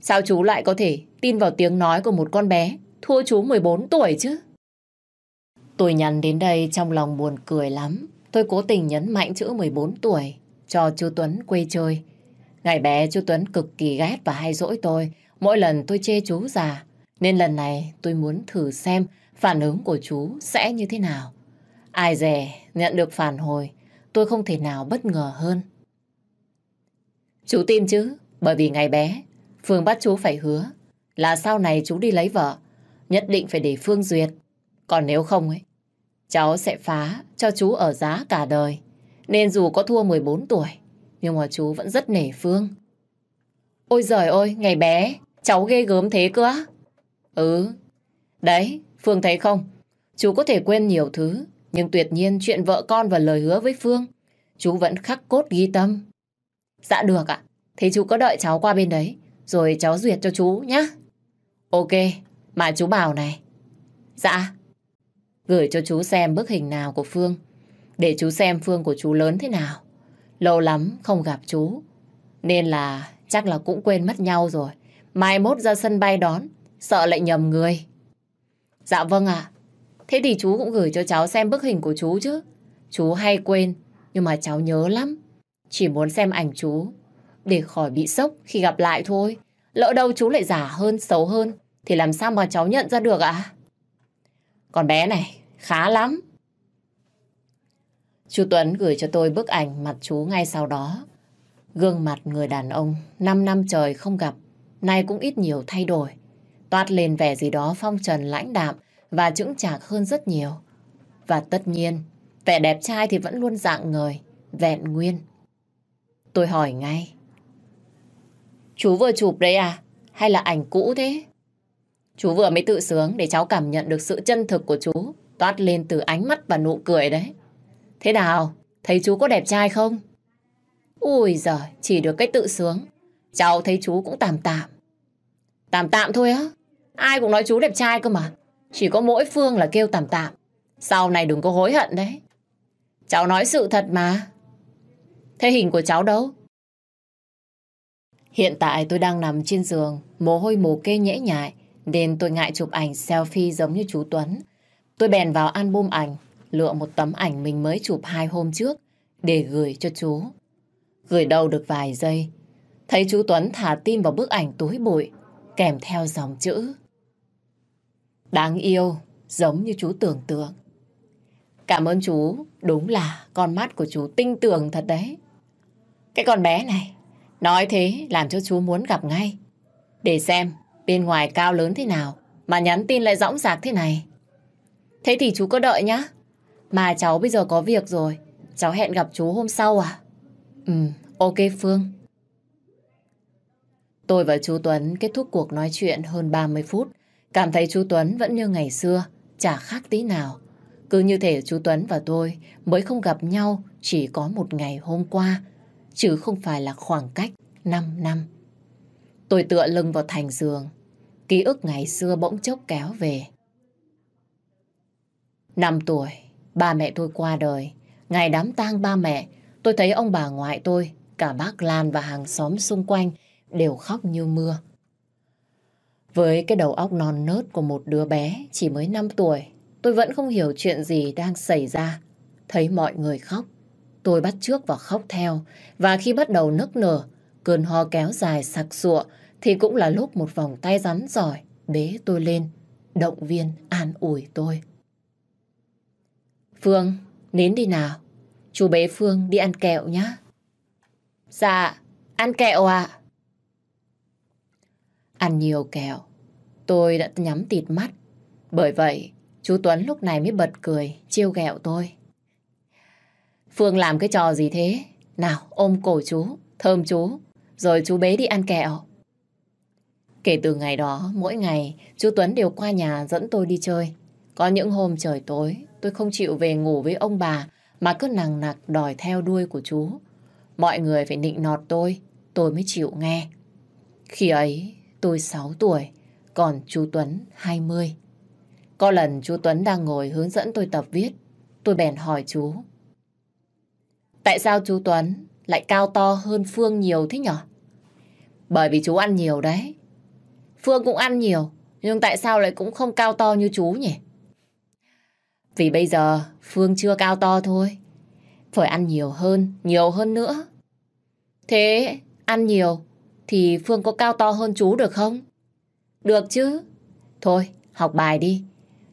Sao chú lại có thể tin vào tiếng nói của một con bé thua chú 14 tuổi chứ? Tôi nhắn đến đây trong lòng buồn cười lắm. Tôi cố tình nhấn mạnh chữ 14 tuổi cho chú Tuấn quê chơi. Ngày bé chú Tuấn cực kỳ ghét và hay dỗi tôi. Mỗi lần tôi chê chú già. Nên lần này tôi muốn thử xem phản ứng của chú sẽ như thế nào. Ai dè nhận được phản hồi, tôi không thể nào bất ngờ hơn. Chú tin chứ, bởi vì ngày bé, Phương bắt chú phải hứa là sau này chú đi lấy vợ, nhất định phải để Phương duyệt. Còn nếu không ấy, cháu sẽ phá cho chú ở giá cả đời. Nên dù có thua 14 tuổi, nhưng mà chú vẫn rất nể Phương. Ôi giời ơi, ngày bé, cháu ghê gớm thế cơ á. Ừ, đấy, Phương thấy không? Chú có thể quên nhiều thứ, nhưng tuyệt nhiên chuyện vợ con và lời hứa với Phương, chú vẫn khắc cốt ghi tâm. Dạ được ạ, thế chú có đợi cháu qua bên đấy, rồi cháu duyệt cho chú nhé. Ok, mà chú bảo này. Dạ, gửi cho chú xem bức hình nào của Phương, để chú xem Phương của chú lớn thế nào. Lâu lắm không gặp chú, nên là chắc là cũng quên mất nhau rồi. Mai mốt ra sân bay đón, sợ lại nhầm người. Dạ vâng ạ. Thế thì chú cũng gửi cho cháu xem bức hình của chú chứ. Chú hay quên, nhưng mà cháu nhớ lắm. Chỉ muốn xem ảnh chú, để khỏi bị sốc khi gặp lại thôi. Lỡ đâu chú lại giả hơn, xấu hơn, thì làm sao mà cháu nhận ra được ạ? Còn bé này, khá lắm. Chú Tuấn gửi cho tôi bức ảnh mặt chú ngay sau đó. Gương mặt người đàn ông 5 năm trời không gặp, nay cũng ít nhiều thay đổi. Toát lên vẻ gì đó phong trần lãnh đạm và chững chạc hơn rất nhiều. Và tất nhiên, vẻ đẹp trai thì vẫn luôn dạng người, vẹn nguyên. Tôi hỏi ngay. Chú vừa chụp đấy à? Hay là ảnh cũ thế? Chú vừa mới tự sướng để cháu cảm nhận được sự chân thực của chú toát lên từ ánh mắt và nụ cười đấy. Thế nào? Thấy chú có đẹp trai không? Ui giời, chỉ được cái tự sướng. Cháu thấy chú cũng tạm tạm. Tạm tạm thôi á? Ai cũng nói chú đẹp trai cơ mà. Chỉ có mỗi Phương là kêu tạm tạm. Sau này đừng có hối hận đấy. Cháu nói sự thật mà. Thế hình của cháu đâu? Hiện tại tôi đang nằm trên giường, mồ hôi mồ kê nhễ nhại, nên tôi ngại chụp ảnh selfie giống như chú Tuấn. Tôi bèn vào album ảnh, lựa một tấm ảnh mình mới chụp hai hôm trước để gửi cho chú. Gửi đâu được vài giây, thấy chú Tuấn thả tim vào bức ảnh túi bụi, kèm theo dòng chữ. Đáng yêu, giống như chú tưởng tượng. Cảm ơn chú, đúng là con mắt của chú tinh tường thật đấy. Cái con bé này, nói thế làm cho chú muốn gặp ngay. Để xem bên ngoài cao lớn thế nào mà nhắn tin lại rõng rạc thế này. Thế thì chú có đợi nhá. Mà cháu bây giờ có việc rồi, cháu hẹn gặp chú hôm sau à? Ừ, ok Phương. Tôi và chú Tuấn kết thúc cuộc nói chuyện hơn 30 phút. Cảm thấy chú Tuấn vẫn như ngày xưa, chả khác tí nào. Cứ như thể chú Tuấn và tôi mới không gặp nhau chỉ có một ngày hôm qua, chứ không phải là khoảng cách 5 năm. Tôi tựa lưng vào thành giường, ký ức ngày xưa bỗng chốc kéo về. Năm tuổi, ba mẹ tôi qua đời. Ngày đám tang ba mẹ, tôi thấy ông bà ngoại tôi, cả bác Lan và hàng xóm xung quanh đều khóc như mưa. Với cái đầu óc non nớt của một đứa bé chỉ mới 5 tuổi, tôi vẫn không hiểu chuyện gì đang xảy ra. Thấy mọi người khóc, tôi bắt trước và khóc theo. Và khi bắt đầu nức nở, cơn ho kéo dài sặc sụa, thì cũng là lúc một vòng tay rắn giỏi bế tôi lên, động viên, an ủi tôi. Phương, nín đi nào. Chú bế Phương đi ăn kẹo nhá. Dạ, ăn kẹo ạ. Ăn nhiều kẹo, tôi đã nhắm tịt mắt. Bởi vậy, chú Tuấn lúc này mới bật cười, chiêu ghẹo tôi. Phương làm cái trò gì thế? Nào, ôm cổ chú, thơm chú, rồi chú bế đi ăn kẹo. Kể từ ngày đó, mỗi ngày, chú Tuấn đều qua nhà dẫn tôi đi chơi. Có những hôm trời tối, tôi không chịu về ngủ với ông bà, mà cứ nằng nặc đòi theo đuôi của chú. Mọi người phải nịnh nọt tôi, tôi mới chịu nghe. Khi ấy, tôi 6 tuổi, còn chú Tuấn 20. Có lần chú Tuấn đang ngồi hướng dẫn tôi tập viết, tôi bèn hỏi chú. Tại sao chú Tuấn lại cao to hơn Phương nhiều thế nhở? Bởi vì chú ăn nhiều đấy. Phương cũng ăn nhiều, nhưng tại sao lại cũng không cao to như chú nhỉ? Vì bây giờ Phương chưa cao to thôi. Phải ăn nhiều hơn, nhiều hơn nữa. Thế ăn nhiều thì Phương có cao to hơn chú được không? Được chứ. Thôi, học bài đi.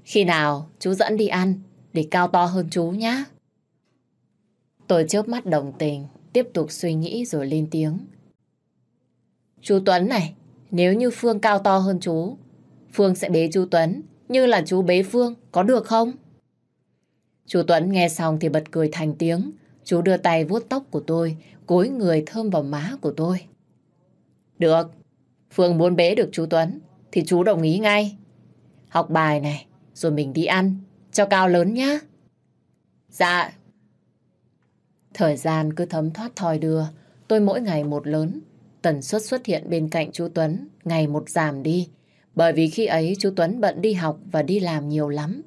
Khi nào chú dẫn đi ăn để cao to hơn chú nhá. Tôi chớp mắt đồng tình, tiếp tục suy nghĩ rồi lên tiếng. Chú Tuấn này, nếu như Phương cao to hơn chú, Phương sẽ bế chú Tuấn như là chú bế Phương, có được không? Chú Tuấn nghe xong thì bật cười thành tiếng. Chú đưa tay vuốt tóc của tôi, cối người thơm vào má của tôi. Được, Phương muốn bế được chú Tuấn thì chú đồng ý ngay. Học bài này, rồi mình đi ăn, cho cao lớn nhá. Dạ. Thời gian cứ thấm thoát thòi đưa, tôi mỗi ngày một lớn. Tần suất xuất hiện bên cạnh chú Tuấn ngày một giảm đi. Bởi vì khi ấy chú Tuấn bận đi học và đi làm nhiều lắm.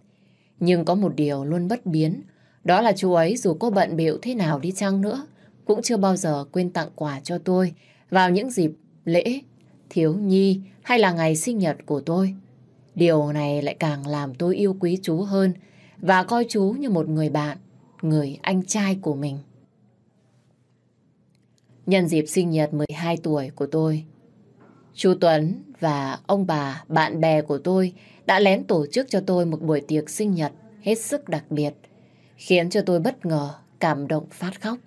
Nhưng có một điều luôn bất biến, đó là chú ấy dù cô bận bịu thế nào đi chăng nữa, cũng chưa bao giờ quên tặng quà cho tôi vào những dịp lễ, thiếu nhi hay là ngày sinh nhật của tôi. Điều này lại càng làm tôi yêu quý chú hơn và coi chú như một người bạn, người anh trai của mình. Nhân dịp sinh nhật 12 tuổi của tôi, chú Tuấn và ông bà, bạn bè của tôi đã lén tổ chức cho tôi một buổi tiệc sinh nhật hết sức đặc biệt, khiến cho tôi bất ngờ, cảm động phát khóc.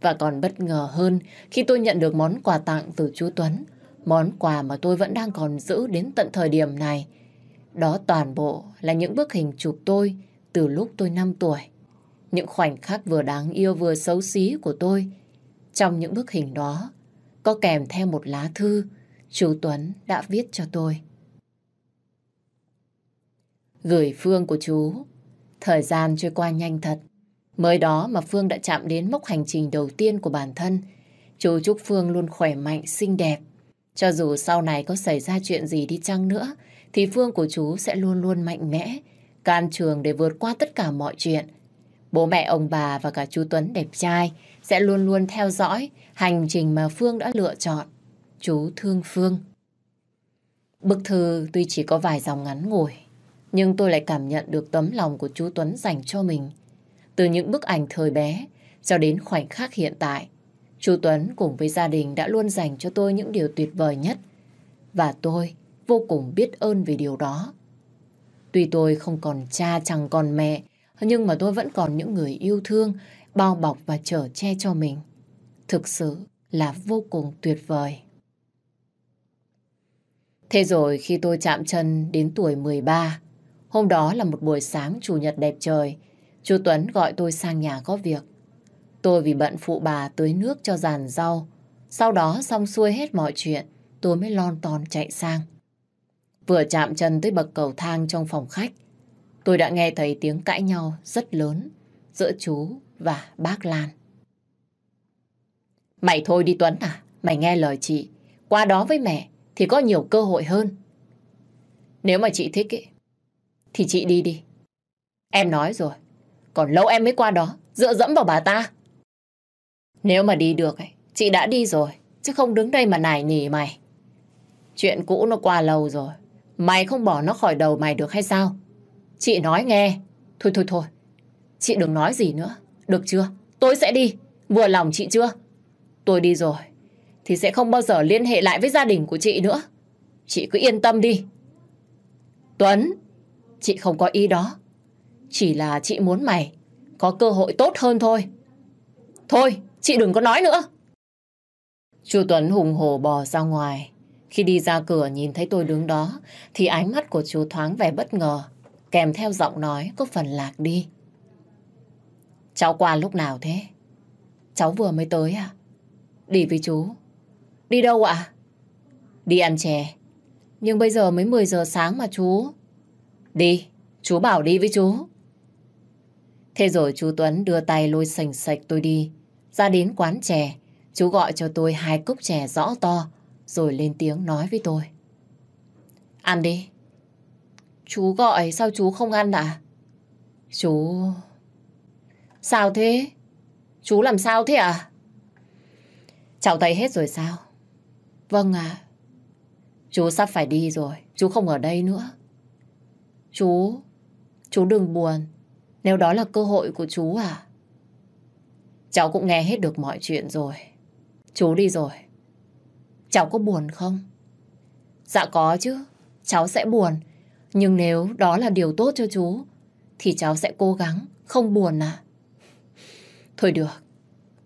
Và còn bất ngờ hơn khi tôi nhận được món quà tặng từ chú Tuấn, món quà mà tôi vẫn đang còn giữ đến tận thời điểm này. Đó toàn bộ là những bức hình chụp tôi từ lúc tôi 5 tuổi. Những khoảnh khắc vừa đáng yêu vừa xấu xí của tôi. Trong những bức hình đó, có kèm theo một lá thư chú Tuấn đã viết cho tôi. Gửi Phương của chú. Thời gian trôi qua nhanh thật. Mới đó mà Phương đã chạm đến mốc hành trình đầu tiên của bản thân. Chú chúc Phương luôn khỏe mạnh, xinh đẹp. Cho dù sau này có xảy ra chuyện gì đi chăng nữa, thì Phương của chú sẽ luôn luôn mạnh mẽ, can trường để vượt qua tất cả mọi chuyện. Bố mẹ ông bà và cả chú Tuấn đẹp trai sẽ luôn luôn theo dõi hành trình mà Phương đã lựa chọn. Chú thương Phương. Bức thư tuy chỉ có vài dòng ngắn ngủi, nhưng tôi lại cảm nhận được tấm lòng của chú Tuấn dành cho mình. Từ những bức ảnh thời bé cho đến khoảnh khắc hiện tại, chú Tuấn cùng với gia đình đã luôn dành cho tôi những điều tuyệt vời nhất. Và tôi vô cùng biết ơn về điều đó. Tuy tôi không còn cha chẳng còn mẹ, nhưng mà tôi vẫn còn những người yêu thương, bao bọc và chở che cho mình. Thực sự là vô cùng tuyệt vời. Thế rồi khi tôi chạm chân đến tuổi 13, hôm đó là một buổi sáng chủ nhật đẹp trời, chú Tuấn gọi tôi sang nhà có việc. Tôi vì bận phụ bà tưới nước cho giàn rau, sau đó xong xuôi hết mọi chuyện, tôi mới lon ton chạy sang. Vừa chạm chân tới bậc cầu thang trong phòng khách, tôi đã nghe thấy tiếng cãi nhau rất lớn giữa chú và bác Lan. Mày thôi đi Tuấn à, mày nghe lời chị, qua đó với mẹ thì có nhiều cơ hội hơn. Nếu mà chị thích ấy, thì chị đi đi. Em nói rồi, còn lâu em mới qua đó, dựa dẫm vào bà ta. Nếu mà đi được, ấy, chị đã đi rồi, chứ không đứng đây mà nài nỉ mày. Chuyện cũ nó qua lâu rồi, mày không bỏ nó khỏi đầu mày được hay sao? Chị nói nghe. Thôi thôi thôi, chị đừng nói gì nữa, được chưa? Tôi sẽ đi, vừa lòng chị chưa? Tôi đi rồi, thì sẽ không bao giờ liên hệ lại với gia đình của chị nữa. Chị cứ yên tâm đi. Tuấn, chị không có ý đó. Chỉ là chị muốn mày có cơ hội tốt hơn thôi. Thôi, chị đừng có nói nữa. Chú Tuấn hùng hổ bò ra ngoài. Khi đi ra cửa nhìn thấy tôi đứng đó, thì ánh mắt của chú thoáng vẻ bất ngờ, kèm theo giọng nói có phần lạc đi. Cháu qua lúc nào thế? Cháu vừa mới tới à? Đi với chú. Đi đâu ạ? Đi ăn chè. Nhưng bây giờ mới 10 giờ sáng mà chú. Đi, chú bảo đi với chú. Thế rồi chú Tuấn đưa tay lôi sành sạch tôi đi. Ra đến quán chè, chú gọi cho tôi hai cốc chè rõ to, rồi lên tiếng nói với tôi. Ăn đi. Chú gọi sao chú không ăn à? Chú... Sao thế? Chú làm sao thế à? Cháu thấy hết rồi sao? Vâng ạ. Chú sắp phải đi rồi, chú không ở đây nữa. Chú, chú đừng buồn, nếu đó là cơ hội của chú à? Cháu cũng nghe hết được mọi chuyện rồi. Chú đi rồi. Cháu có buồn không? Dạ có chứ, cháu sẽ buồn. Nhưng nếu đó là điều tốt cho chú, thì cháu sẽ cố gắng, không buồn à? Thôi được,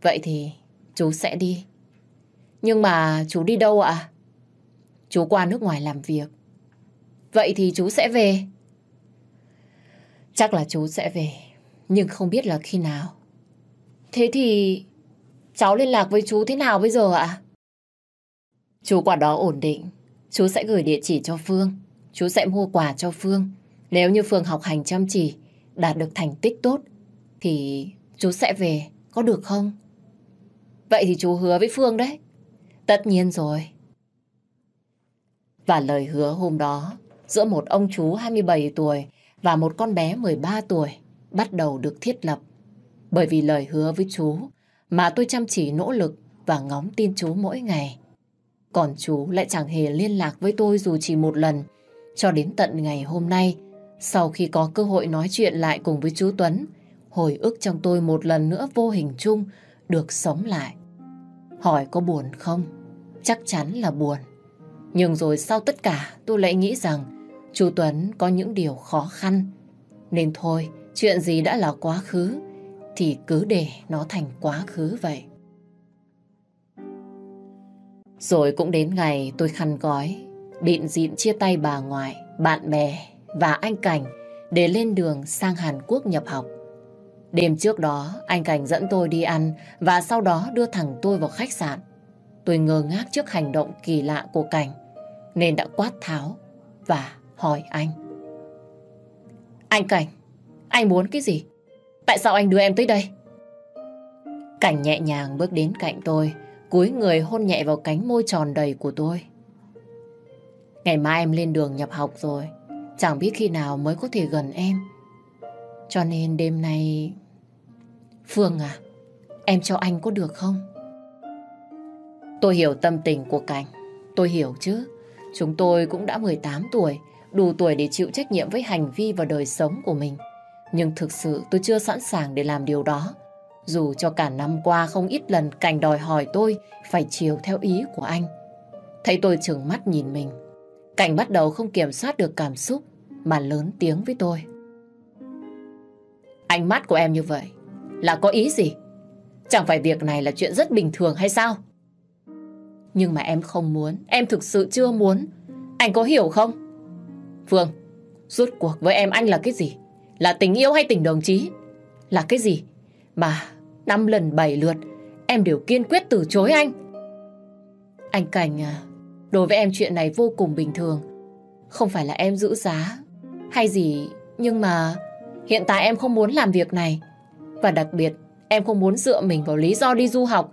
vậy thì chú sẽ đi. Nhưng mà chú đi đâu ạ? Chú qua nước ngoài làm việc. Vậy thì chú sẽ về. Chắc là chú sẽ về, nhưng không biết là khi nào. Thế thì cháu liên lạc với chú thế nào bây giờ ạ? Chú quả đó ổn định, chú sẽ gửi địa chỉ cho Phương. Chú sẽ mua quà cho Phương. Nếu như Phương học hành chăm chỉ, đạt được thành tích tốt, thì chú sẽ về, có được không? Vậy thì chú hứa với Phương đấy. Tất nhiên rồi. Và lời hứa hôm đó giữa một ông chú 27 tuổi và một con bé 13 tuổi bắt đầu được thiết lập. Bởi vì lời hứa với chú mà tôi chăm chỉ nỗ lực và ngóng tin chú mỗi ngày. Còn chú lại chẳng hề liên lạc với tôi dù chỉ một lần. Cho đến tận ngày hôm nay, sau khi có cơ hội nói chuyện lại cùng với chú Tuấn, hồi ức trong tôi một lần nữa vô hình chung được sống lại. Hỏi có buồn không? Chắc chắn là buồn. Nhưng rồi sau tất cả tôi lại nghĩ rằng chú Tuấn có những điều khó khăn. Nên thôi, chuyện gì đã là quá khứ thì cứ để nó thành quá khứ vậy. Rồi cũng đến ngày tôi khăn gói, định dịn chia tay bà ngoại, bạn bè và anh Cảnh để lên đường sang Hàn Quốc nhập học. Đêm trước đó, anh Cảnh dẫn tôi đi ăn và sau đó đưa thẳng tôi vào khách sạn. Tôi ngơ ngác trước hành động kỳ lạ của Cảnh, nên đã quát tháo và hỏi anh. Anh Cảnh, anh muốn cái gì? Tại sao anh đưa em tới đây? Cảnh nhẹ nhàng bước đến cạnh tôi, cúi người hôn nhẹ vào cánh môi tròn đầy của tôi. Ngày mai em lên đường nhập học rồi, chẳng biết khi nào mới có thể gần em. Cho nên đêm nay... Phương à, em cho anh có được không? Tôi hiểu tâm tình của Cảnh. Tôi hiểu chứ. Chúng tôi cũng đã 18 tuổi, đủ tuổi để chịu trách nhiệm với hành vi và đời sống của mình. Nhưng thực sự tôi chưa sẵn sàng để làm điều đó. Dù cho cả năm qua không ít lần Cảnh đòi hỏi tôi phải chiều theo ý của anh. Thấy tôi trừng mắt nhìn mình. Cảnh bắt đầu không kiểm soát được cảm xúc mà lớn tiếng với tôi. Ánh mắt của em như vậy là có ý gì? Chẳng phải việc này là chuyện rất bình thường hay sao? Nhưng mà em không muốn, em thực sự chưa muốn. Anh có hiểu không? Phương, rốt cuộc với em anh là cái gì? Là tình yêu hay tình đồng chí? Là cái gì? Mà năm lần bảy lượt em đều kiên quyết từ chối anh. Anh Cảnh à, đối với em chuyện này vô cùng bình thường. Không phải là em giữ giá hay gì, nhưng mà hiện tại em không muốn làm việc này. Và đặc biệt, em không muốn dựa mình vào lý do đi du học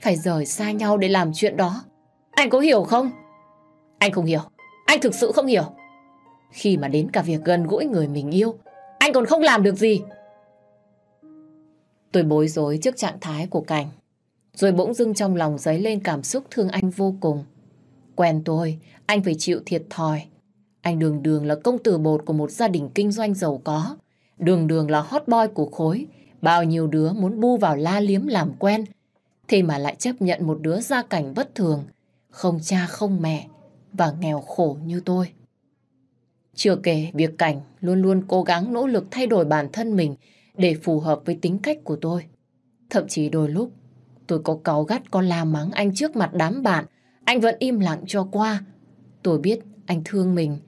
phải rời xa nhau để làm chuyện đó. Anh có hiểu không? Anh không hiểu. Anh thực sự không hiểu. Khi mà đến cả việc gần gũi người mình yêu, anh còn không làm được gì. Tôi bối rối trước trạng thái của Cảnh. Rồi bỗng dưng trong lòng dấy lên cảm xúc thương anh vô cùng. Quen tôi, anh phải chịu thiệt thòi. Anh đường đường là công tử bột của một gia đình kinh doanh giàu có. Đường đường là hot boy của khối. Bao nhiêu đứa muốn bu vào la liếm làm quen Thế mà lại chấp nhận một đứa gia cảnh bất thường, không cha không mẹ và nghèo khổ như tôi. Chưa kể việc cảnh luôn luôn cố gắng nỗ lực thay đổi bản thân mình để phù hợp với tính cách của tôi. Thậm chí đôi lúc tôi có cáu gắt có la mắng anh trước mặt đám bạn, anh vẫn im lặng cho qua. Tôi biết anh thương mình.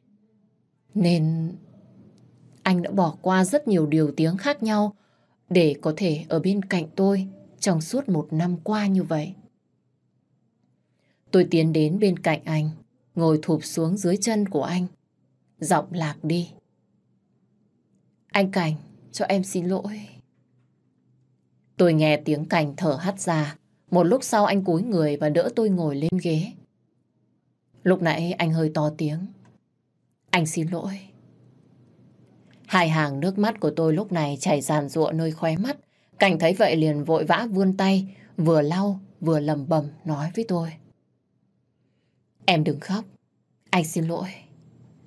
Nên anh đã bỏ qua rất nhiều điều tiếng khác nhau để có thể ở bên cạnh tôi trong suốt một năm qua như vậy. Tôi tiến đến bên cạnh anh, ngồi thụp xuống dưới chân của anh. Giọng lạc đi. Anh Cảnh, cho em xin lỗi. Tôi nghe tiếng Cảnh thở hắt ra. Một lúc sau anh cúi người và đỡ tôi ngồi lên ghế. Lúc nãy anh hơi to tiếng. Anh xin lỗi. Hai hàng nước mắt của tôi lúc này chảy ràn rụa nơi khóe mắt. Cảnh thấy vậy liền vội vã vươn tay, vừa lau vừa lầm bầm nói với tôi. Em đừng khóc. Anh xin lỗi.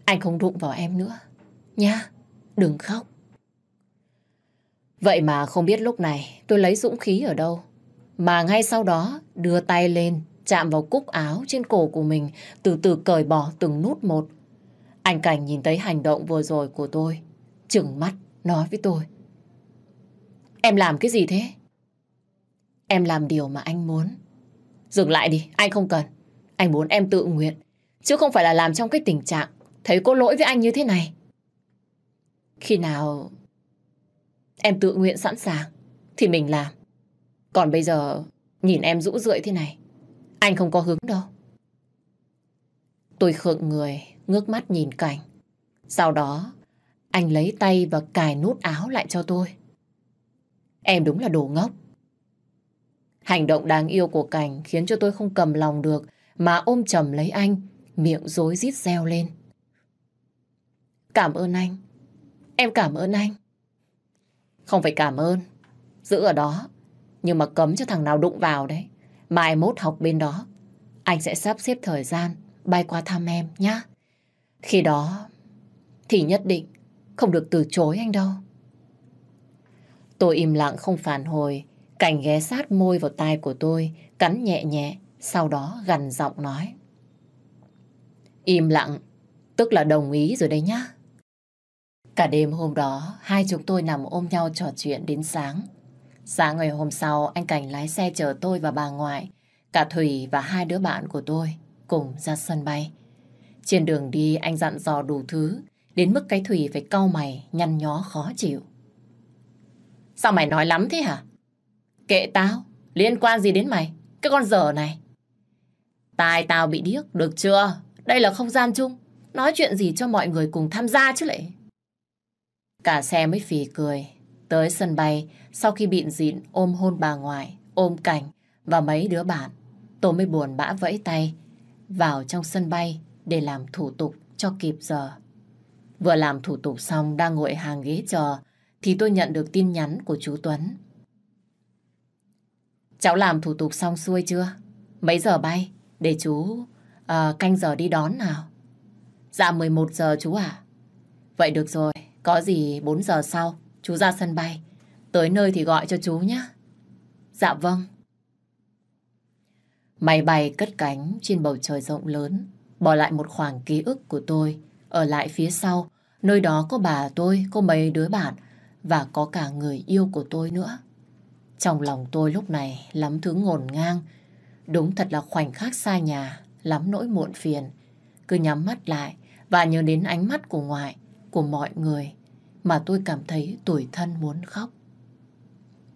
Anh không đụng vào em nữa. Nha, đừng khóc. Vậy mà không biết lúc này tôi lấy dũng khí ở đâu. Mà ngay sau đó đưa tay lên, chạm vào cúc áo trên cổ của mình, từ từ cởi bỏ từng nút một. Anh Cảnh nhìn thấy hành động vừa rồi của tôi, chừng mắt nói với tôi. Em làm cái gì thế? Em làm điều mà anh muốn. Dừng lại đi, anh không cần. Anh muốn em tự nguyện, chứ không phải là làm trong cái tình trạng thấy có lỗi với anh như thế này. Khi nào em tự nguyện sẵn sàng thì mình làm. Còn bây giờ nhìn em rũ rượi thế này, anh không có hứng đâu. Tôi khựng người, ngước mắt nhìn cảnh. Sau đó, anh lấy tay và cài nút áo lại cho tôi. Em đúng là đồ ngốc. Hành động đáng yêu của Cảnh khiến cho tôi không cầm lòng được mà ôm chầm lấy anh, miệng rối rít reo lên. Cảm ơn anh. Em cảm ơn anh. Không phải cảm ơn. Giữ ở đó. Nhưng mà cấm cho thằng nào đụng vào đấy. Mai mốt học bên đó. Anh sẽ sắp xếp thời gian bay qua thăm em nhá. Khi đó thì nhất định không được từ chối anh đâu. Tôi im lặng không phản hồi. Cảnh ghé sát môi vào tai của tôi, cắn nhẹ nhẹ, sau đó gằn giọng nói. Im lặng, tức là đồng ý rồi đấy nhá. Cả đêm hôm đó, hai chúng tôi nằm ôm nhau trò chuyện đến sáng. Sáng ngày hôm sau, anh Cảnh lái xe chở tôi và bà ngoại, cả Thủy và hai đứa bạn của tôi cùng ra sân bay. Trên đường đi, anh dặn dò đủ thứ, đến mức cái Thủy phải cau mày, nhăn nhó khó chịu. Sao mày nói lắm thế hả? Kệ tao, liên quan gì đến mày? Cái con dở này. Tai tao bị điếc, được chưa? Đây là không gian chung. Nói chuyện gì cho mọi người cùng tham gia chứ lại. Cả xe mới phì cười. Tới sân bay, sau khi bịn dịn ôm hôn bà ngoại, ôm cảnh và mấy đứa bạn, tôi mới buồn bã vẫy tay vào trong sân bay để làm thủ tục cho kịp giờ. Vừa làm thủ tục xong đang ngồi hàng ghế chờ thì tôi nhận được tin nhắn của chú Tuấn. Cháu làm thủ tục xong xuôi chưa? Mấy giờ bay? Để chú uh, canh giờ đi đón nào. Dạ 11 giờ chú à? Vậy được rồi, có gì 4 giờ sau chú ra sân bay. Tới nơi thì gọi cho chú nhé. Dạ vâng. Máy bay cất cánh trên bầu trời rộng lớn, bỏ lại một khoảng ký ức của tôi ở lại phía sau. Nơi đó có bà tôi, có mấy đứa bạn và có cả người yêu của tôi nữa. Trong lòng tôi lúc này lắm thứ ngổn ngang. Đúng thật là khoảnh khắc xa nhà, lắm nỗi muộn phiền. Cứ nhắm mắt lại và nhớ đến ánh mắt của ngoại, của mọi người mà tôi cảm thấy tuổi thân muốn khóc.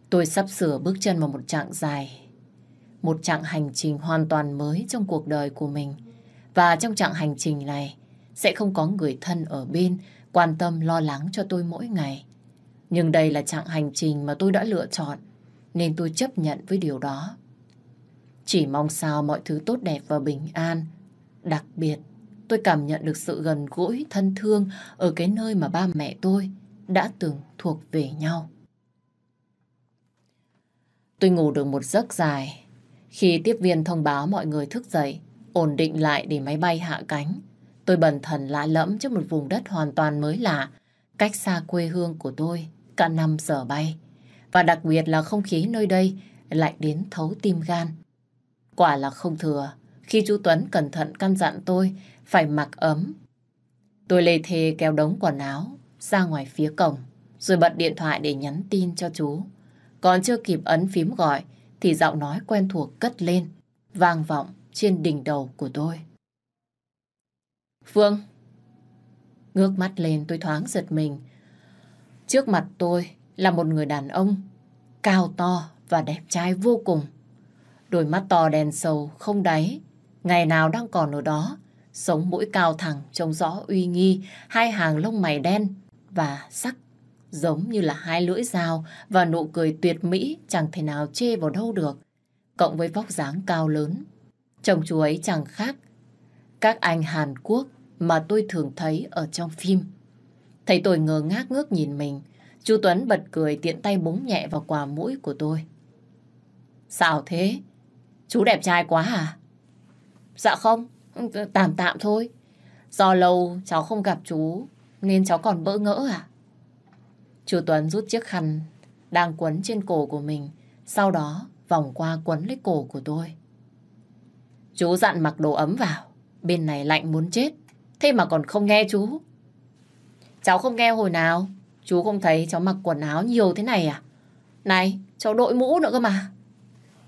Tôi sắp sửa bước chân vào một chặng dài, một chặng hành trình hoàn toàn mới trong cuộc đời của mình. Và trong chặng hành trình này sẽ không có người thân ở bên quan tâm lo lắng cho tôi mỗi ngày. Nhưng đây là chặng hành trình mà tôi đã lựa chọn nên tôi chấp nhận với điều đó. Chỉ mong sao mọi thứ tốt đẹp và bình an. Đặc biệt, tôi cảm nhận được sự gần gũi, thân thương ở cái nơi mà ba mẹ tôi đã từng thuộc về nhau. Tôi ngủ được một giấc dài. Khi tiếp viên thông báo mọi người thức dậy, ổn định lại để máy bay hạ cánh, tôi bần thần lạ lẫm trước một vùng đất hoàn toàn mới lạ, cách xa quê hương của tôi cả năm giờ bay. Và đặc biệt là không khí nơi đây lại đến thấu tim gan. Quả là không thừa, khi chú Tuấn cẩn thận căn dặn tôi phải mặc ấm. Tôi lê thề kéo đống quần áo ra ngoài phía cổng, rồi bật điện thoại để nhắn tin cho chú. Còn chưa kịp ấn phím gọi, thì giọng nói quen thuộc cất lên, vang vọng trên đỉnh đầu của tôi. Phương Ngước mắt lên, tôi thoáng giật mình. Trước mặt tôi là một người đàn ông cao to và đẹp trai vô cùng. Đôi mắt to đen sâu không đáy, ngày nào đang còn ở đó, sống mũi cao thẳng, trông rõ uy nghi, hai hàng lông mày đen và sắc giống như là hai lưỡi dao và nụ cười tuyệt mỹ chẳng thể nào chê vào đâu được. Cộng với vóc dáng cao lớn, chồng chú ấy chẳng khác các anh Hàn Quốc mà tôi thường thấy ở trong phim. Thấy tôi ngơ ngác ngước nhìn mình, chú Tuấn bật cười tiện tay búng nhẹ vào quả mũi của tôi. Sao thế? Chú đẹp trai quá à? Dạ không, tạm tạm thôi. Do lâu cháu không gặp chú nên cháu còn bỡ ngỡ à? Chú Tuấn rút chiếc khăn đang quấn trên cổ của mình, sau đó vòng qua quấn lấy cổ của tôi. Chú dặn mặc đồ ấm vào, bên này lạnh muốn chết, thế mà còn không nghe chú. Cháu không nghe hồi nào, chú không thấy cháu mặc quần áo nhiều thế này à? Này, cháu đội mũ nữa cơ mà.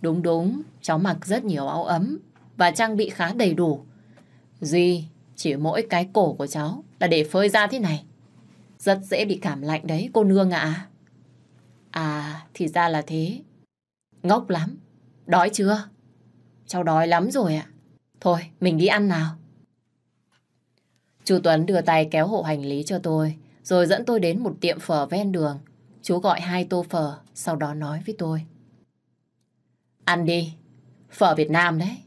Đúng đúng, cháu mặc rất nhiều áo ấm và trang bị khá đầy đủ. Duy, chỉ mỗi cái cổ của cháu là để phơi ra thế này. Rất dễ bị cảm lạnh đấy, cô nương ạ. À. thì ra là thế. Ngốc lắm. Đói chưa? Cháu đói lắm rồi ạ. Thôi, mình đi ăn nào. Chú Tuấn đưa tay kéo hộ hành lý cho tôi, rồi dẫn tôi đến một tiệm phở ven đường. Chú gọi hai tô phở, sau đó nói với tôi. Ăn đi, phở Việt Nam đấy.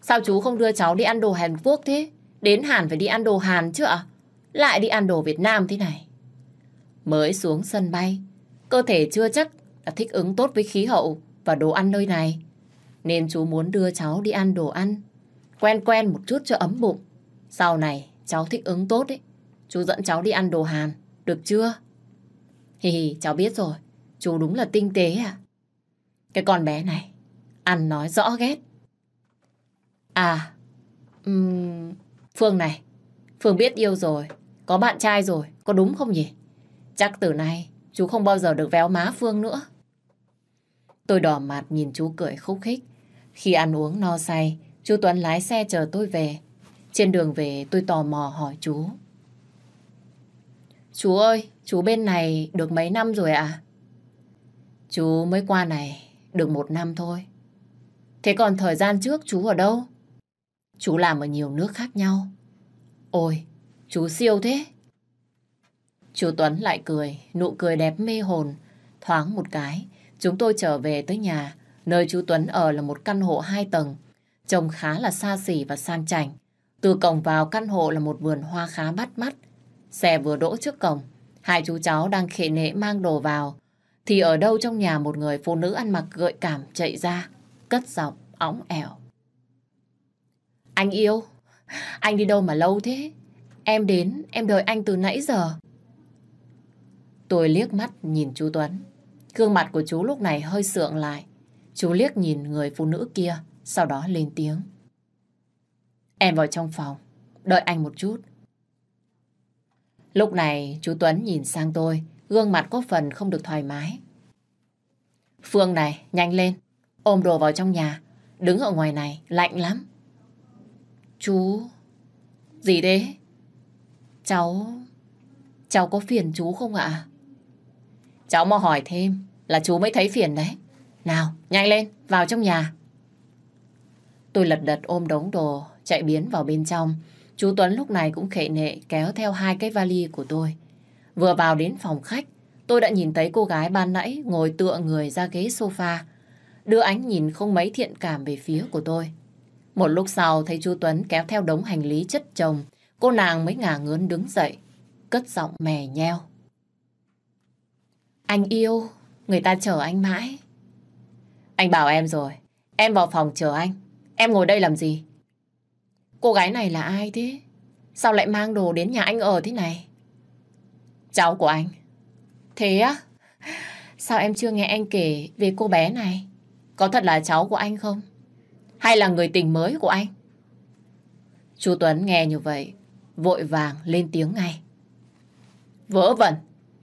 Sao chú không đưa cháu đi ăn đồ Hàn Quốc thế? Đến Hàn phải đi ăn đồ Hàn chứ ạ? Lại đi ăn đồ Việt Nam thế này. Mới xuống sân bay, cơ thể chưa chắc đã thích ứng tốt với khí hậu và đồ ăn nơi này. Nên chú muốn đưa cháu đi ăn đồ ăn, quen quen một chút cho ấm bụng. Sau này cháu thích ứng tốt ấy, chú dẫn cháu đi ăn đồ Hàn, được chưa? Hì hì, cháu biết rồi, chú đúng là tinh tế à? Cái con bé này, ăn nói rõ ghét. À, um, Phương này, Phương biết yêu rồi, có bạn trai rồi, có đúng không nhỉ? Chắc từ nay chú không bao giờ được véo má Phương nữa. Tôi đỏ mặt nhìn chú cười khúc khích. Khi ăn uống no say, chú Tuấn lái xe chờ tôi về. Trên đường về tôi tò mò hỏi chú. Chú ơi, chú bên này được mấy năm rồi ạ? À? Chú mới qua này được một năm thôi. Thế còn thời gian trước chú ở đâu? Chú làm ở nhiều nước khác nhau. Ôi, chú siêu thế. Chú Tuấn lại cười, nụ cười đẹp mê hồn. Thoáng một cái, chúng tôi trở về tới nhà. Nơi chú Tuấn ở là một căn hộ hai tầng. Trông khá là xa xỉ và sang chảnh. Từ cổng vào căn hộ là một vườn hoa khá bắt mắt. Xe vừa đỗ trước cổng. Hai chú cháu đang khệ nệ mang đồ vào. Thì ở đâu trong nhà một người phụ nữ ăn mặc gợi cảm chạy ra. Cất giọng, óng ẻo. Anh yêu, anh đi đâu mà lâu thế? Em đến, em đợi anh từ nãy giờ. Tôi liếc mắt nhìn chú Tuấn. Gương mặt của chú lúc này hơi sượng lại. Chú liếc nhìn người phụ nữ kia, sau đó lên tiếng. Em vào trong phòng, đợi anh một chút. Lúc này chú Tuấn nhìn sang tôi, gương mặt có phần không được thoải mái. Phương này, nhanh lên, ôm đồ vào trong nhà, đứng ở ngoài này, lạnh lắm. Chú... Gì thế? Cháu... Cháu có phiền chú không ạ? Cháu mà hỏi thêm là chú mới thấy phiền đấy. Nào, nhanh lên, vào trong nhà. Tôi lật đật ôm đống đồ, chạy biến vào bên trong. Chú Tuấn lúc này cũng khệ nệ kéo theo hai cái vali của tôi. Vừa vào đến phòng khách, tôi đã nhìn thấy cô gái ban nãy ngồi tựa người ra ghế sofa. Đưa ánh nhìn không mấy thiện cảm về phía của tôi. Một lúc sau thấy chú Tuấn kéo theo đống hành lý chất chồng, cô nàng mới ngả ngớn đứng dậy, cất giọng mè nheo. Anh yêu, người ta chờ anh mãi. Anh bảo em rồi, em vào phòng chờ anh. Em ngồi đây làm gì? Cô gái này là ai thế? Sao lại mang đồ đến nhà anh ở thế này? Cháu của anh. Thế á? Sao em chưa nghe anh kể về cô bé này? Có thật là cháu của anh không? Hay là người tình mới của anh? Chú Tuấn nghe như vậy, vội vàng lên tiếng ngay. Vỡ vẩn,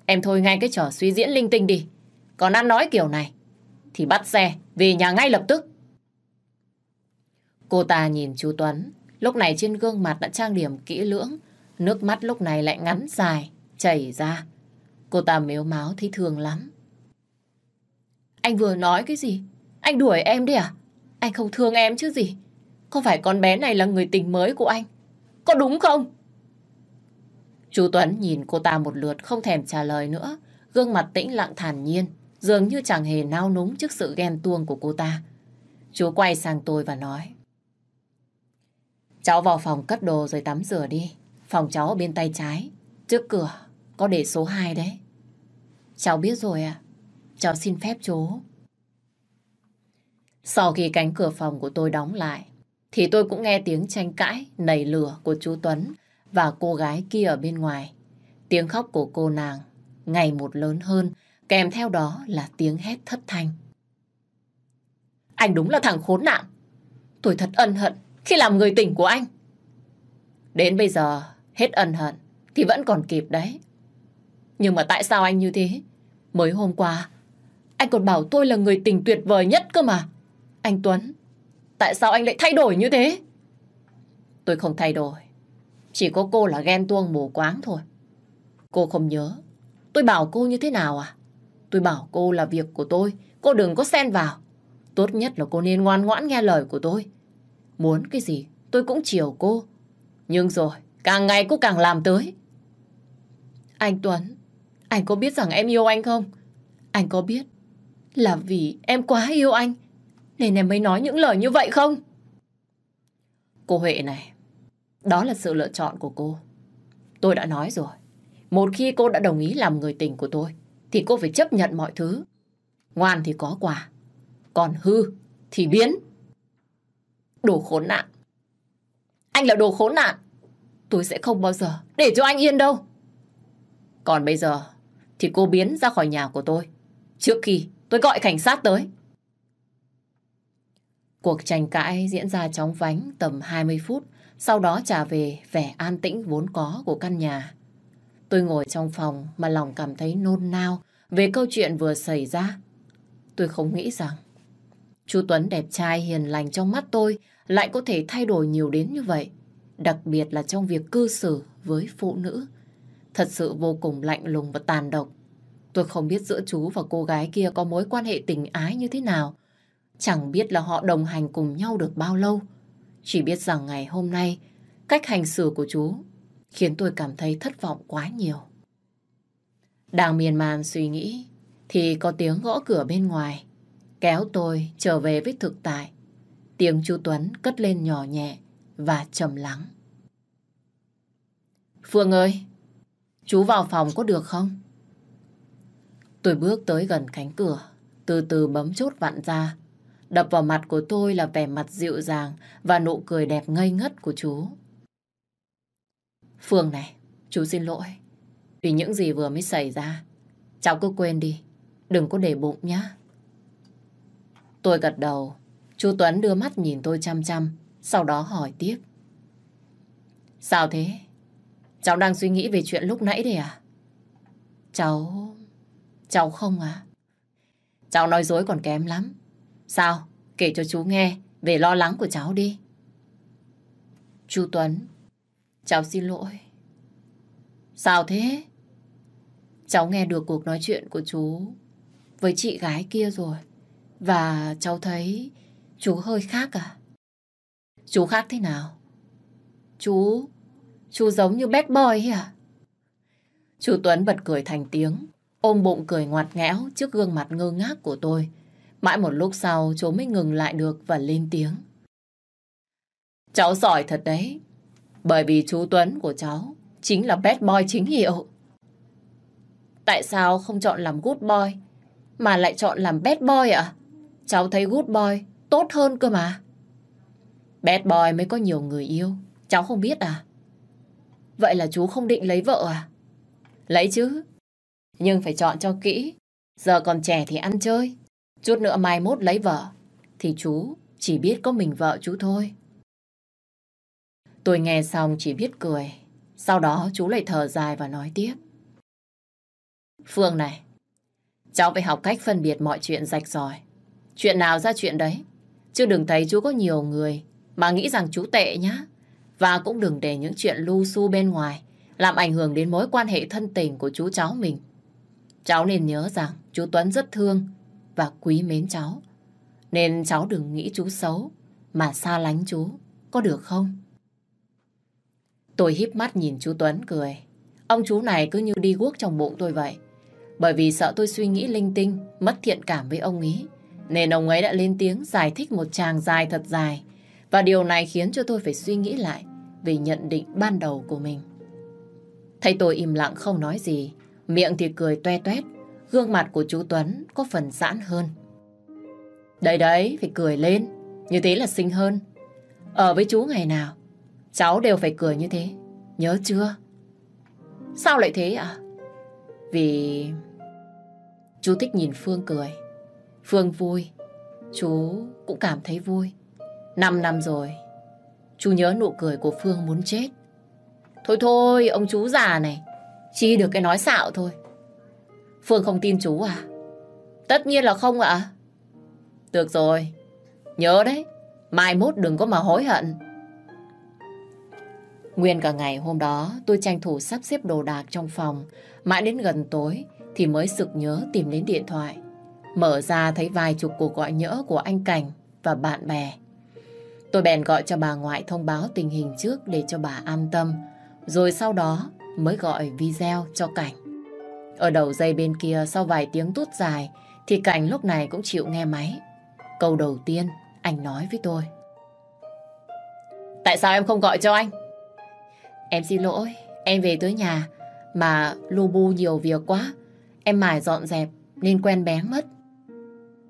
em thôi ngay cái trò suy diễn linh tinh đi. Còn ăn nói kiểu này, thì bắt xe về nhà ngay lập tức. Cô ta nhìn chú Tuấn, lúc này trên gương mặt đã trang điểm kỹ lưỡng, nước mắt lúc này lại ngắn dài, chảy ra. Cô ta mếu máu thấy thương lắm. Anh vừa nói cái gì? Anh đuổi em đi à? Anh không thương em chứ gì? Có phải con bé này là người tình mới của anh? Có đúng không? Chú Tuấn nhìn cô ta một lượt không thèm trả lời nữa. Gương mặt tĩnh lặng thản nhiên, dường như chẳng hề nao núng trước sự ghen tuông của cô ta. Chú quay sang tôi và nói. Cháu vào phòng cất đồ rồi tắm rửa đi. Phòng cháu ở bên tay trái, trước cửa, có để số 2 đấy. Cháu biết rồi à? Cháu xin phép chú. Sau khi cánh cửa phòng của tôi đóng lại, thì tôi cũng nghe tiếng tranh cãi, nảy lửa của chú Tuấn và cô gái kia ở bên ngoài. Tiếng khóc của cô nàng ngày một lớn hơn, kèm theo đó là tiếng hét thất thanh. Anh đúng là thằng khốn nạn. Tôi thật ân hận khi làm người tình của anh. Đến bây giờ, hết ân hận thì vẫn còn kịp đấy. Nhưng mà tại sao anh như thế? Mới hôm qua, anh còn bảo tôi là người tình tuyệt vời nhất cơ mà. Anh Tuấn, tại sao anh lại thay đổi như thế? Tôi không thay đổi. Chỉ có cô là ghen tuông mù quáng thôi. Cô không nhớ. Tôi bảo cô như thế nào à? Tôi bảo cô là việc của tôi. Cô đừng có xen vào. Tốt nhất là cô nên ngoan ngoãn nghe lời của tôi. Muốn cái gì tôi cũng chiều cô. Nhưng rồi, càng ngày cô càng làm tới. Anh Tuấn, anh có biết rằng em yêu anh không? Anh có biết là vì em quá yêu anh nên em mới nói những lời như vậy không? Cô Huệ này, đó là sự lựa chọn của cô. Tôi đã nói rồi. Một khi cô đã đồng ý làm người tình của tôi, thì cô phải chấp nhận mọi thứ. Ngoan thì có quà, còn hư thì biến. Đồ khốn nạn. Anh là đồ khốn nạn. Tôi sẽ không bao giờ để cho anh yên đâu. Còn bây giờ thì cô biến ra khỏi nhà của tôi. Trước khi tôi gọi cảnh sát tới. Cuộc tranh cãi diễn ra chóng vánh tầm 20 phút, sau đó trả về vẻ an tĩnh vốn có của căn nhà. Tôi ngồi trong phòng mà lòng cảm thấy nôn nao về câu chuyện vừa xảy ra. Tôi không nghĩ rằng chú Tuấn đẹp trai hiền lành trong mắt tôi lại có thể thay đổi nhiều đến như vậy. Đặc biệt là trong việc cư xử với phụ nữ. Thật sự vô cùng lạnh lùng và tàn độc. Tôi không biết giữa chú và cô gái kia có mối quan hệ tình ái như thế nào. Chẳng biết là họ đồng hành cùng nhau được bao lâu. Chỉ biết rằng ngày hôm nay, cách hành xử của chú khiến tôi cảm thấy thất vọng quá nhiều. Đang miên man suy nghĩ, thì có tiếng gõ cửa bên ngoài, kéo tôi trở về với thực tại. Tiếng chú Tuấn cất lên nhỏ nhẹ và trầm lắng. Phương ơi, chú vào phòng có được không? Tôi bước tới gần cánh cửa, từ từ bấm chốt vặn ra. Đập vào mặt của tôi là vẻ mặt dịu dàng và nụ cười đẹp ngây ngất của chú. Phương này, chú xin lỗi. Vì những gì vừa mới xảy ra, cháu cứ quên đi. Đừng có để bụng nhá. Tôi gật đầu. Chú Tuấn đưa mắt nhìn tôi chăm chăm, sau đó hỏi tiếp. Sao thế? Cháu đang suy nghĩ về chuyện lúc nãy đấy à? Cháu... Cháu không à? Cháu nói dối còn kém lắm. Sao? Kể cho chú nghe về lo lắng của cháu đi. Chú Tuấn, cháu xin lỗi. Sao thế? Cháu nghe được cuộc nói chuyện của chú với chị gái kia rồi. Và cháu thấy chú hơi khác à? Chú khác thế nào? Chú... Chú giống như bad boy ấy à? Chú Tuấn bật cười thành tiếng, ôm bụng cười ngoặt ngẽo trước gương mặt ngơ ngác của tôi. Mãi một lúc sau chú mới ngừng lại được và lên tiếng. Cháu giỏi thật đấy. Bởi vì chú Tuấn của cháu chính là bad boy chính hiệu. Tại sao không chọn làm good boy mà lại chọn làm bad boy ạ? Cháu thấy good boy tốt hơn cơ mà. Bad boy mới có nhiều người yêu. Cháu không biết à? Vậy là chú không định lấy vợ à? Lấy chứ. Nhưng phải chọn cho kỹ. Giờ còn trẻ thì ăn chơi. Chút nữa mai mốt lấy vợ. Thì chú chỉ biết có mình vợ chú thôi. Tôi nghe xong chỉ biết cười. Sau đó chú lại thở dài và nói tiếp. Phương này, cháu phải học cách phân biệt mọi chuyện rạch ròi. Chuyện nào ra chuyện đấy. Chứ đừng thấy chú có nhiều người mà nghĩ rằng chú tệ nhá. Và cũng đừng để những chuyện lu su bên ngoài làm ảnh hưởng đến mối quan hệ thân tình của chú cháu mình. Cháu nên nhớ rằng chú Tuấn rất thương và quý mến cháu. Nên cháu đừng nghĩ chú xấu mà xa lánh chú. Có được không? Tôi híp mắt nhìn chú Tuấn cười. Ông chú này cứ như đi guốc trong bụng tôi vậy. Bởi vì sợ tôi suy nghĩ linh tinh, mất thiện cảm với ông ấy nên ông ấy đã lên tiếng giải thích một tràng dài thật dài. Và điều này khiến cho tôi phải suy nghĩ lại về nhận định ban đầu của mình. Thấy tôi im lặng không nói gì, miệng thì cười toe toét, gương mặt của chú Tuấn có phần giãn hơn. Đấy đấy, phải cười lên, như thế là xinh hơn. Ở với chú ngày nào, cháu đều phải cười như thế, nhớ chưa? Sao lại thế ạ? Vì chú thích nhìn Phương cười. Phương vui, chú cũng cảm thấy vui. Năm năm rồi, chú nhớ nụ cười của Phương muốn chết. Thôi thôi, ông chú già này, chi được cái nói xạo thôi. Phương không tin chú à? Tất nhiên là không ạ. Được rồi, nhớ đấy, mai mốt đừng có mà hối hận. Nguyên cả ngày hôm đó tôi tranh thủ sắp xếp đồ đạc trong phòng. Mãi đến gần tối thì mới sực nhớ tìm đến điện thoại. Mở ra thấy vài chục cuộc gọi nhỡ của anh Cảnh và bạn bè. Tôi bèn gọi cho bà ngoại thông báo tình hình trước để cho bà an tâm. Rồi sau đó mới gọi video cho Cảnh. Ở đầu dây bên kia sau vài tiếng tút dài thì Cảnh lúc này cũng chịu nghe máy. Câu đầu tiên anh nói với tôi. Tại sao em không gọi cho anh? Em xin lỗi, em về tới nhà mà lu bu nhiều việc quá. Em mải dọn dẹp nên quen bén mất.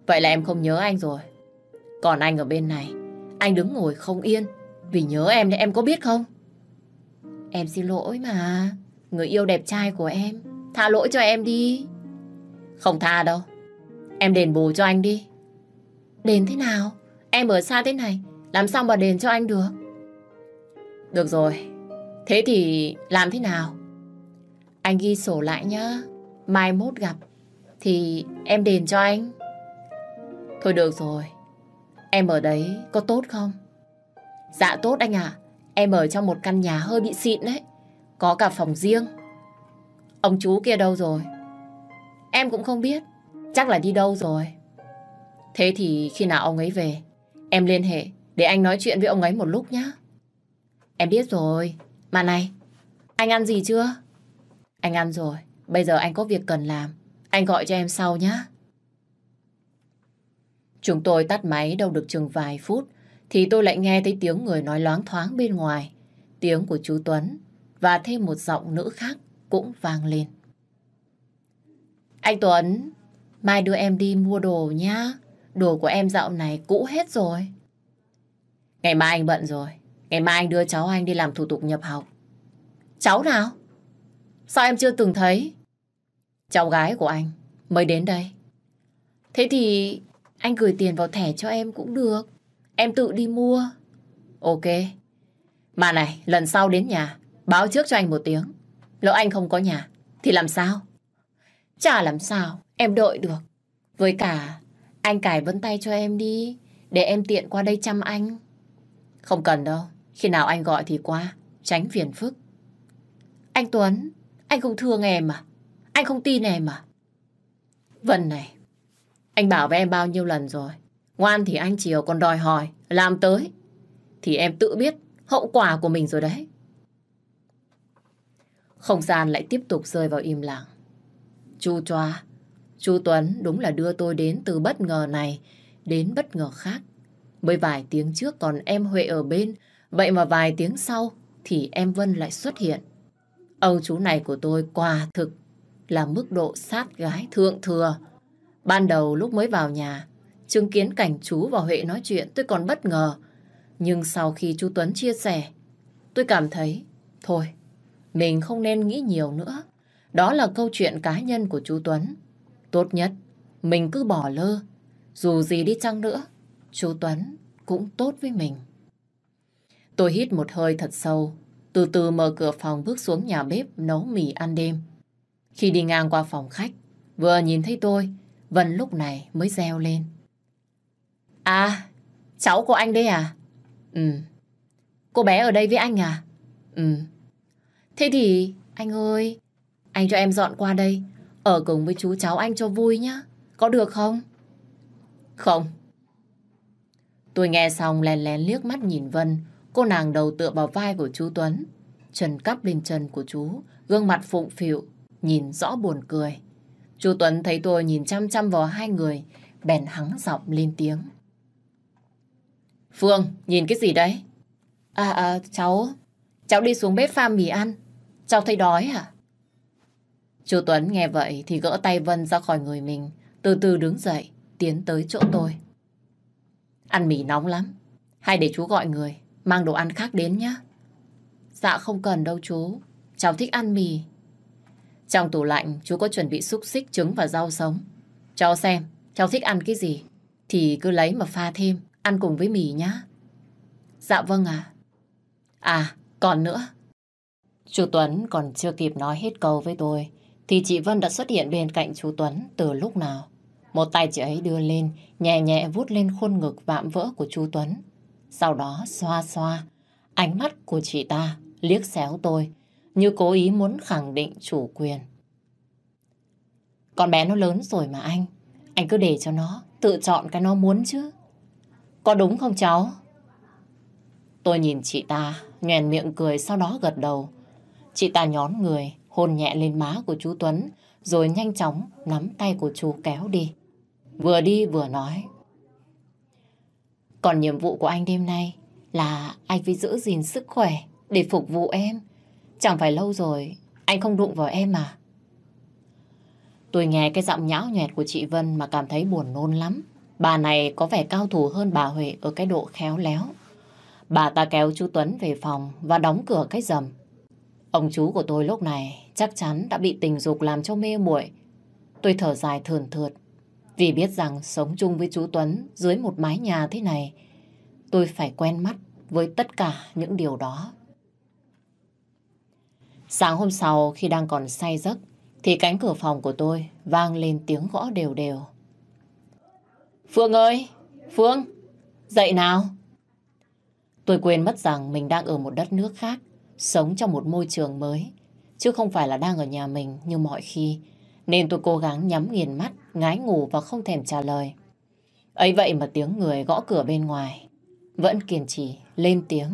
Vậy là em không nhớ anh rồi. Còn anh ở bên này, anh đứng ngồi không yên vì nhớ em thì em có biết không? Em xin lỗi mà, người yêu đẹp trai của em, tha lỗi cho em đi. Không tha đâu, em đền bù cho anh đi. Đền thế nào? Em ở xa thế này, làm sao mà đền cho anh được? Được rồi, Thế thì làm thế nào? Anh ghi sổ lại nhá. Mai mốt gặp thì em đền cho anh. Thôi được rồi. Em ở đấy có tốt không? Dạ tốt anh ạ. Em ở trong một căn nhà hơi bị xịn đấy. Có cả phòng riêng. Ông chú kia đâu rồi? Em cũng không biết. Chắc là đi đâu rồi. Thế thì khi nào ông ấy về, em liên hệ để anh nói chuyện với ông ấy một lúc nhé. Em biết rồi. Mà này, anh ăn gì chưa? Anh ăn rồi, bây giờ anh có việc cần làm. Anh gọi cho em sau nhé. Chúng tôi tắt máy đâu được chừng vài phút thì tôi lại nghe thấy tiếng người nói loáng thoáng bên ngoài. Tiếng của chú Tuấn và thêm một giọng nữ khác cũng vang lên. Anh Tuấn, mai đưa em đi mua đồ nhá. Đồ của em dạo này cũ hết rồi. Ngày mai anh bận rồi. Ngày mai anh đưa cháu anh đi làm thủ tục nhập học. Cháu nào? Sao em chưa từng thấy? Cháu gái của anh mới đến đây. Thế thì anh gửi tiền vào thẻ cho em cũng được. Em tự đi mua. Ok. Mà này, lần sau đến nhà, báo trước cho anh một tiếng. Lỡ anh không có nhà, thì làm sao? Chả làm sao, em đợi được. Với cả, anh cài vân tay cho em đi, để em tiện qua đây chăm anh. Không cần đâu. Khi nào anh gọi thì qua, tránh phiền phức. Anh Tuấn, anh không thương em à? Anh không tin em à? Vân này, anh bảo với em bao nhiêu lần rồi. Ngoan thì anh chiều còn đòi hỏi, làm tới. Thì em tự biết hậu quả của mình rồi đấy. Không gian lại tiếp tục rơi vào im lặng. Chu choa, chú Tuấn đúng là đưa tôi đến từ bất ngờ này đến bất ngờ khác. Mới vài tiếng trước còn em Huệ ở bên Vậy mà vài tiếng sau thì em Vân lại xuất hiện. Ông chú này của tôi quả thực là mức độ sát gái thượng thừa. Ban đầu lúc mới vào nhà, chứng kiến cảnh chú và Huệ nói chuyện tôi còn bất ngờ. Nhưng sau khi chú Tuấn chia sẻ, tôi cảm thấy, thôi, mình không nên nghĩ nhiều nữa. Đó là câu chuyện cá nhân của chú Tuấn. Tốt nhất, mình cứ bỏ lơ. Dù gì đi chăng nữa, chú Tuấn cũng tốt với mình. Tôi hít một hơi thật sâu, từ từ mở cửa phòng bước xuống nhà bếp nấu mì ăn đêm. Khi đi ngang qua phòng khách, vừa nhìn thấy tôi, Vân lúc này mới reo lên. À, cháu của anh đây à? Ừ. Cô bé ở đây với anh à? Ừ. Thế thì, anh ơi, anh cho em dọn qua đây, ở cùng với chú cháu anh cho vui nhá. Có được không? Không. Tôi nghe xong lén lén liếc mắt nhìn Vân, Cô nàng đầu tựa vào vai của chú Tuấn, Trần cắp lên chân của chú, gương mặt phụng phịu, nhìn rõ buồn cười. Chú Tuấn thấy tôi nhìn chăm chăm vào hai người, bèn hắng giọng lên tiếng. Phương, nhìn cái gì đấy? À, à, cháu, cháu đi xuống bếp pha mì ăn. Cháu thấy đói à? Chú Tuấn nghe vậy thì gỡ tay Vân ra khỏi người mình, từ từ đứng dậy, tiến tới chỗ tôi. Ăn mì nóng lắm, hay để chú gọi người, mang đồ ăn khác đến nhé. Dạ không cần đâu chú, cháu thích ăn mì. Trong tủ lạnh chú có chuẩn bị xúc xích, trứng và rau sống. Cháu xem, cháu thích ăn cái gì, thì cứ lấy mà pha thêm, ăn cùng với mì nhá. Dạ vâng à. À, còn nữa. Chú Tuấn còn chưa kịp nói hết câu với tôi, thì chị Vân đã xuất hiện bên cạnh chú Tuấn từ lúc nào. Một tay chị ấy đưa lên, nhẹ nhẹ vuốt lên khuôn ngực vạm vỡ của chú Tuấn. Sau đó xoa xoa, ánh mắt của chị ta liếc xéo tôi, như cố ý muốn khẳng định chủ quyền. Con bé nó lớn rồi mà anh, anh cứ để cho nó tự chọn cái nó muốn chứ. Có đúng không cháu? Tôi nhìn chị ta, nhoèn miệng cười sau đó gật đầu. Chị ta nhón người, hôn nhẹ lên má của chú Tuấn, rồi nhanh chóng nắm tay của chú kéo đi. Vừa đi vừa nói. Còn nhiệm vụ của anh đêm nay là anh phải giữ gìn sức khỏe để phục vụ em. Chẳng phải lâu rồi, anh không đụng vào em mà. Tôi nghe cái giọng nhão nhẹt của chị Vân mà cảm thấy buồn nôn lắm. Bà này có vẻ cao thủ hơn bà Huệ ở cái độ khéo léo. Bà ta kéo chú Tuấn về phòng và đóng cửa cái rầm. Ông chú của tôi lúc này chắc chắn đã bị tình dục làm cho mê muội. Tôi thở dài thườn thượt vì biết rằng sống chung với chú Tuấn dưới một mái nhà thế này, tôi phải quen mắt với tất cả những điều đó. Sáng hôm sau khi đang còn say giấc thì cánh cửa phòng của tôi vang lên tiếng gõ đều đều. Phương ơi! Phương! Dậy nào! Tôi quên mất rằng mình đang ở một đất nước khác, sống trong một môi trường mới, chứ không phải là đang ở nhà mình như mọi khi. Nên tôi cố gắng nhắm nghiền mắt, ngái ngủ và không thèm trả lời. ấy vậy mà tiếng người gõ cửa bên ngoài vẫn kiên trì lên tiếng.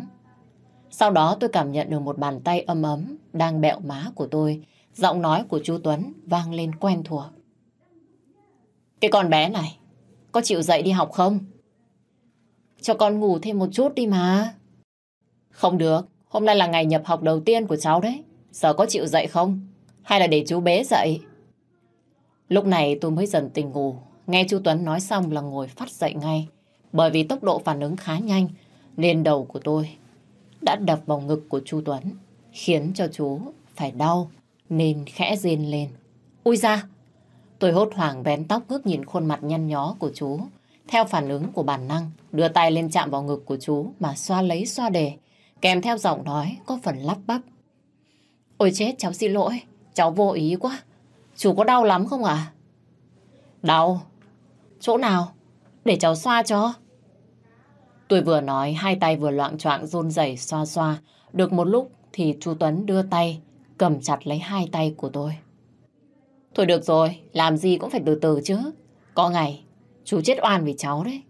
Sau đó tôi cảm nhận được một bàn tay ấm ấm đang bẹo má của tôi. Giọng nói của chú Tuấn vang lên quen thuộc. Cái con bé này, có chịu dậy đi học không? Cho con ngủ thêm một chút đi mà. Không được, hôm nay là ngày nhập học đầu tiên của cháu đấy. Giờ có chịu dậy không? Hay là để chú bế dậy? Lúc này tôi mới dần tỉnh ngủ. Nghe chú Tuấn nói xong là ngồi phát dậy ngay. Bởi vì tốc độ phản ứng khá nhanh, nên đầu của tôi đã đập vào ngực của chú Tuấn, khiến cho chú phải đau, nên khẽ rên lên. Ui ra! Tôi hốt hoảng vén tóc ngước nhìn khuôn mặt nhăn nhó của chú. Theo phản ứng của bản năng, đưa tay lên chạm vào ngực của chú mà xoa lấy xoa đề, kèm theo giọng nói có phần lắp bắp. Ôi chết, cháu xin lỗi, cháu vô ý quá. Chú có đau lắm không à? Đau? Chỗ nào? Để cháu xoa cho. Tôi vừa nói, hai tay vừa loạn choạng run rẩy xoa xoa. Được một lúc thì chú Tuấn đưa tay, cầm chặt lấy hai tay của tôi. Thôi được rồi, làm gì cũng phải từ từ chứ. Có ngày, chú chết oan vì cháu đấy.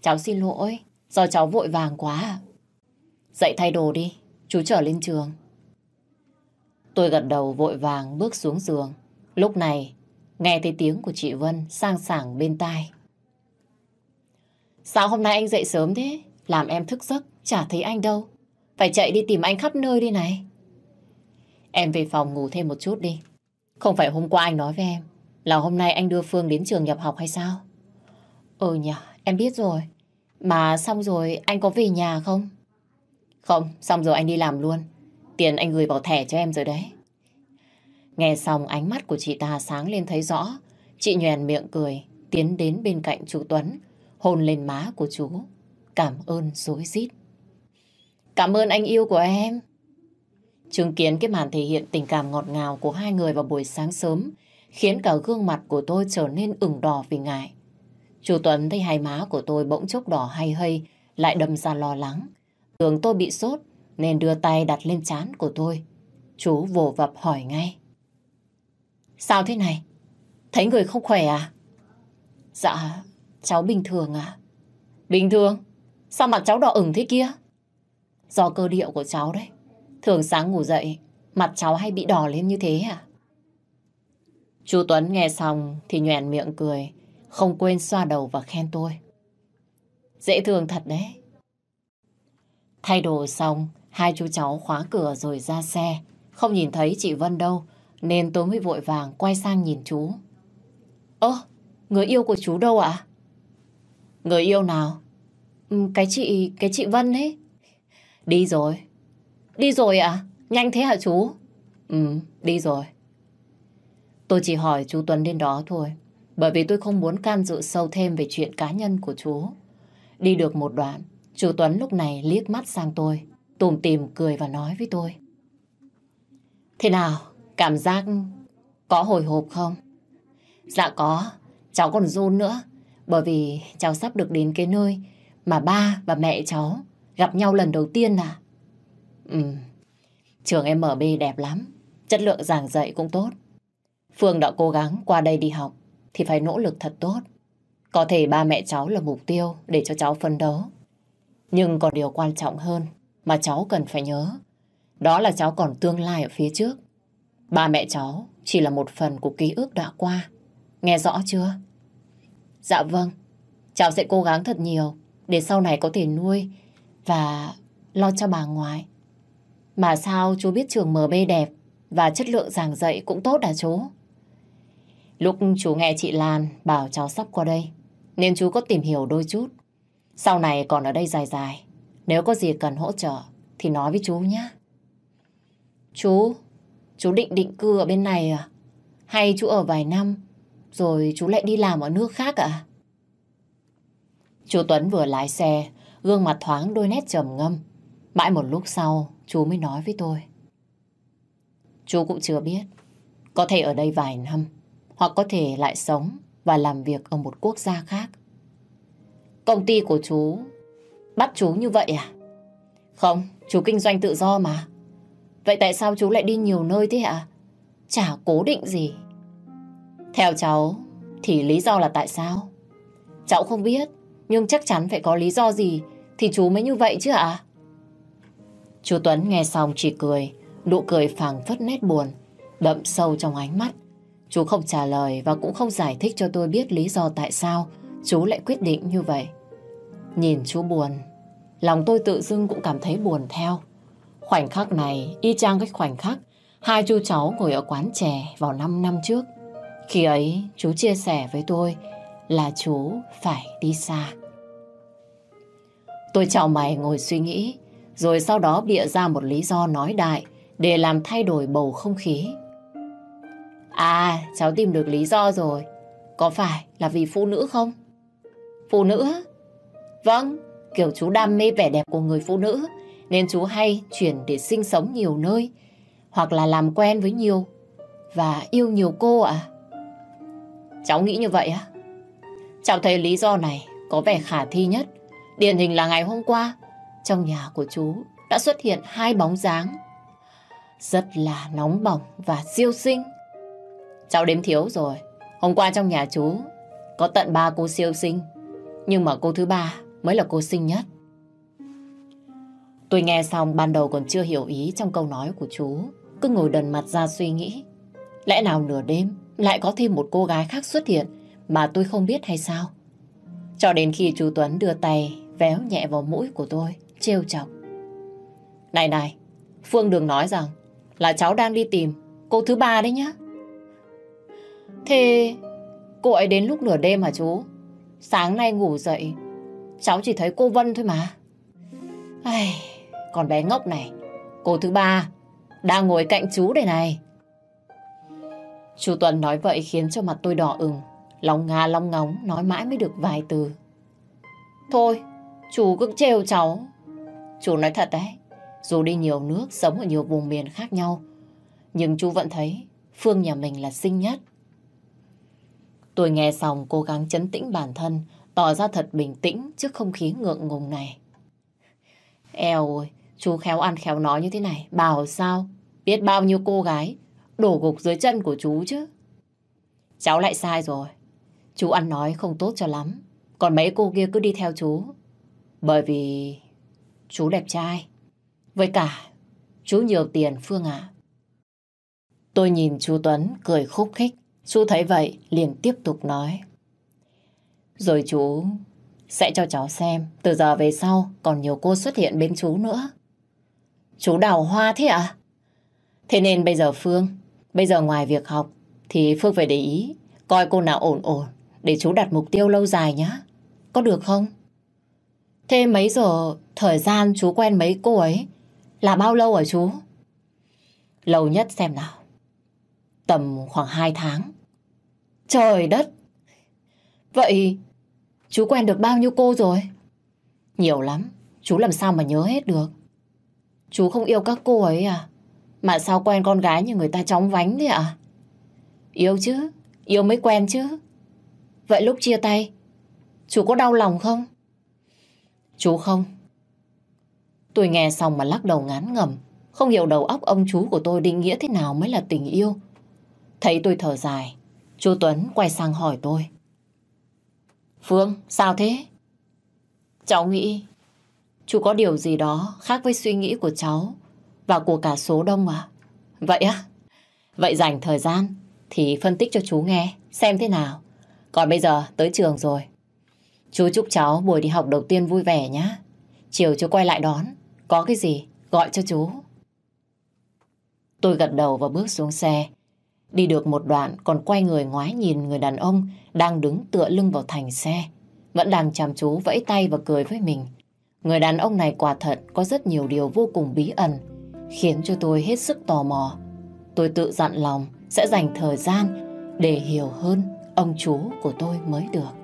Cháu xin lỗi, do cháu vội vàng quá Dậy thay đồ đi, chú trở lên trường. Tôi gật đầu vội vàng bước xuống giường. Lúc này, nghe thấy tiếng của chị Vân sang sảng bên tai. Sao hôm nay anh dậy sớm thế? Làm em thức giấc, chả thấy anh đâu. Phải chạy đi tìm anh khắp nơi đi này. Em về phòng ngủ thêm một chút đi. Không phải hôm qua anh nói với em là hôm nay anh đưa Phương đến trường nhập học hay sao? Ừ nhỉ, em biết rồi. Mà xong rồi anh có về nhà không? Không, xong rồi anh đi làm luôn. Tiền anh gửi vào thẻ cho em rồi đấy. Nghe xong ánh mắt của chị ta sáng lên thấy rõ. Chị nhoèn miệng cười, tiến đến bên cạnh chú Tuấn, hôn lên má của chú. Cảm ơn dối rít Cảm ơn anh yêu của em. Chứng kiến cái màn thể hiện tình cảm ngọt ngào của hai người vào buổi sáng sớm khiến cả gương mặt của tôi trở nên ửng đỏ vì ngại. Chú Tuấn thấy hai má của tôi bỗng chốc đỏ hay hay lại đâm ra lo lắng. Tưởng tôi bị sốt nên đưa tay đặt lên trán của tôi. Chú vồ vập hỏi ngay. Sao thế này? Thấy người không khỏe à? Dạ, cháu bình thường à? Bình thường? Sao mặt cháu đỏ ửng thế kia? Do cơ điệu của cháu đấy. Thường sáng ngủ dậy, mặt cháu hay bị đỏ lên như thế à? Chú Tuấn nghe xong thì nhoẻn miệng cười, không quên xoa đầu và khen tôi. Dễ thương thật đấy. Thay đồ xong, hai chú cháu khóa cửa rồi ra xe. Không nhìn thấy chị Vân đâu, nên tôi mới vội vàng quay sang nhìn chú. Ơ, người yêu của chú đâu ạ? Người yêu nào? Ừ, cái chị, cái chị Vân ấy. Đi rồi. Đi rồi ạ? À? Nhanh thế hả chú? Ừ, đi rồi. Tôi chỉ hỏi chú Tuấn đến đó thôi. Bởi vì tôi không muốn can dự sâu thêm về chuyện cá nhân của chú. Đi được một đoạn, chú Tuấn lúc này liếc mắt sang tôi, tùm tìm cười và nói với tôi. Thế nào? Cảm giác có hồi hộp không? Dạ có, cháu còn run nữa. Bởi vì cháu sắp được đến cái nơi mà ba và mẹ cháu gặp nhau lần đầu tiên à. Ừ, trường MB đẹp lắm, chất lượng giảng dạy cũng tốt. Phương đã cố gắng qua đây đi học thì phải nỗ lực thật tốt. Có thể ba mẹ cháu là mục tiêu để cho cháu phân đấu. Nhưng còn điều quan trọng hơn mà cháu cần phải nhớ. Đó là cháu còn tương lai ở phía trước. Ba mẹ cháu chỉ là một phần của ký ức đã qua. Nghe rõ chưa? Dạ vâng. Cháu sẽ cố gắng thật nhiều để sau này có thể nuôi và lo cho bà ngoại. Mà sao chú biết trường MB đẹp và chất lượng giảng dạy cũng tốt à chú? Lúc chú nghe chị Lan bảo cháu sắp qua đây, nên chú có tìm hiểu đôi chút. Sau này còn ở đây dài dài, nếu có gì cần hỗ trợ thì nói với chú nhé. Chú, chú định định cư ở bên này à? Hay chú ở vài năm, rồi chú lại đi làm ở nước khác à? Chú Tuấn vừa lái xe, gương mặt thoáng đôi nét trầm ngâm. Mãi một lúc sau, chú mới nói với tôi. Chú cũng chưa biết, có thể ở đây vài năm, hoặc có thể lại sống và làm việc ở một quốc gia khác. Công ty của chú bắt chú như vậy à? Không, chú kinh doanh tự do mà. Vậy tại sao chú lại đi nhiều nơi thế ạ? Chả cố định gì. Theo cháu thì lý do là tại sao? Cháu không biết, nhưng chắc chắn phải có lý do gì thì chú mới như vậy chứ ạ? Chú Tuấn nghe xong chỉ cười, nụ cười phảng phất nét buồn, đậm sâu trong ánh mắt. Chú không trả lời và cũng không giải thích cho tôi biết lý do tại sao chú lại quyết định như vậy. Nhìn chú buồn, lòng tôi tự dưng cũng cảm thấy buồn theo. Khoảnh khắc này y chang cái khoảnh khắc hai chú cháu ngồi ở quán chè vào 5 năm trước. Khi ấy chú chia sẻ với tôi là chú phải đi xa. Tôi chào mày ngồi suy nghĩ, rồi sau đó bịa ra một lý do nói đại để làm thay đổi bầu không khí. À, cháu tìm được lý do rồi. Có phải là vì phụ nữ không? Phụ nữ? Vâng, kiểu chú đam mê vẻ đẹp của người phụ nữ, nên chú hay chuyển để sinh sống nhiều nơi, hoặc là làm quen với nhiều và yêu nhiều cô à? Cháu nghĩ như vậy á? Cháu thấy lý do này có vẻ khả thi nhất. Điển hình là ngày hôm qua, trong nhà của chú đã xuất hiện hai bóng dáng. Rất là nóng bỏng và siêu sinh. Cháu đếm thiếu rồi. Hôm qua trong nhà chú có tận ba cô siêu sinh. Nhưng mà cô thứ ba mới là cô xinh nhất. Tôi nghe xong ban đầu còn chưa hiểu ý trong câu nói của chú. Cứ ngồi đần mặt ra suy nghĩ. Lẽ nào nửa đêm lại có thêm một cô gái khác xuất hiện mà tôi không biết hay sao? Cho đến khi chú Tuấn đưa tay véo nhẹ vào mũi của tôi, trêu chọc. Này này, Phương đừng nói rằng là cháu đang đi tìm cô thứ ba đấy nhá. Thế cô ấy đến lúc nửa đêm hả chú? Sáng nay ngủ dậy, cháu chỉ thấy cô Vân thôi mà. Ai, còn bé ngốc này, cô thứ ba đang ngồi cạnh chú đây này. Chú Tuấn nói vậy khiến cho mặt tôi đỏ ửng, lòng ngà long ngóng nói mãi mới được vài từ. Thôi, chú cứ trêu cháu. Chú nói thật đấy, dù đi nhiều nước, sống ở nhiều vùng miền khác nhau, nhưng chú vẫn thấy Phương nhà mình là xinh nhất. Tôi nghe xong cố gắng chấn tĩnh bản thân, tỏ ra thật bình tĩnh trước không khí ngượng ngùng này. Eo ơi, chú khéo ăn khéo nói như thế này, bảo sao? Biết bao nhiêu cô gái đổ gục dưới chân của chú chứ. Cháu lại sai rồi. Chú ăn nói không tốt cho lắm. Còn mấy cô kia cứ đi theo chú. Bởi vì chú đẹp trai. Với cả, chú nhiều tiền Phương ạ. Tôi nhìn chú Tuấn cười khúc khích. Chú thấy vậy liền tiếp tục nói. Rồi chú sẽ cho cháu xem từ giờ về sau còn nhiều cô xuất hiện bên chú nữa. Chú đào hoa thế ạ? À? Thế nên bây giờ Phương, bây giờ ngoài việc học thì Phương phải để ý coi cô nào ổn ổn để chú đặt mục tiêu lâu dài nhá. Có được không? Thế mấy giờ thời gian chú quen mấy cô ấy là bao lâu hả chú? Lâu nhất xem nào. Tầm khoảng 2 tháng. Trời đất! Vậy chú quen được bao nhiêu cô rồi? Nhiều lắm. Chú làm sao mà nhớ hết được? Chú không yêu các cô ấy à? Mà sao quen con gái như người ta chóng vánh thế ạ? À? Yêu chứ. Yêu mới quen chứ. Vậy lúc chia tay, chú có đau lòng không? Chú không. Tôi nghe xong mà lắc đầu ngán ngầm. Không hiểu đầu óc ông chú của tôi định nghĩa thế nào mới là tình yêu. Thấy tôi thở dài, chú Tuấn quay sang hỏi tôi. Phương, sao thế? Cháu nghĩ chú có điều gì đó khác với suy nghĩ của cháu và của cả số đông à? Vậy á? Vậy dành thời gian thì phân tích cho chú nghe xem thế nào. Còn bây giờ tới trường rồi. Chú chúc cháu buổi đi học đầu tiên vui vẻ nhé. Chiều chú quay lại đón. Có cái gì gọi cho chú. Tôi gật đầu và bước xuống xe. Đi được một đoạn còn quay người ngoái nhìn người đàn ông đang đứng tựa lưng vào thành xe. Vẫn đang chăm chú vẫy tay và cười với mình. Người đàn ông này quả thật có rất nhiều điều vô cùng bí ẩn, khiến cho tôi hết sức tò mò. Tôi tự dặn lòng sẽ dành thời gian để hiểu hơn ông chú của tôi mới được.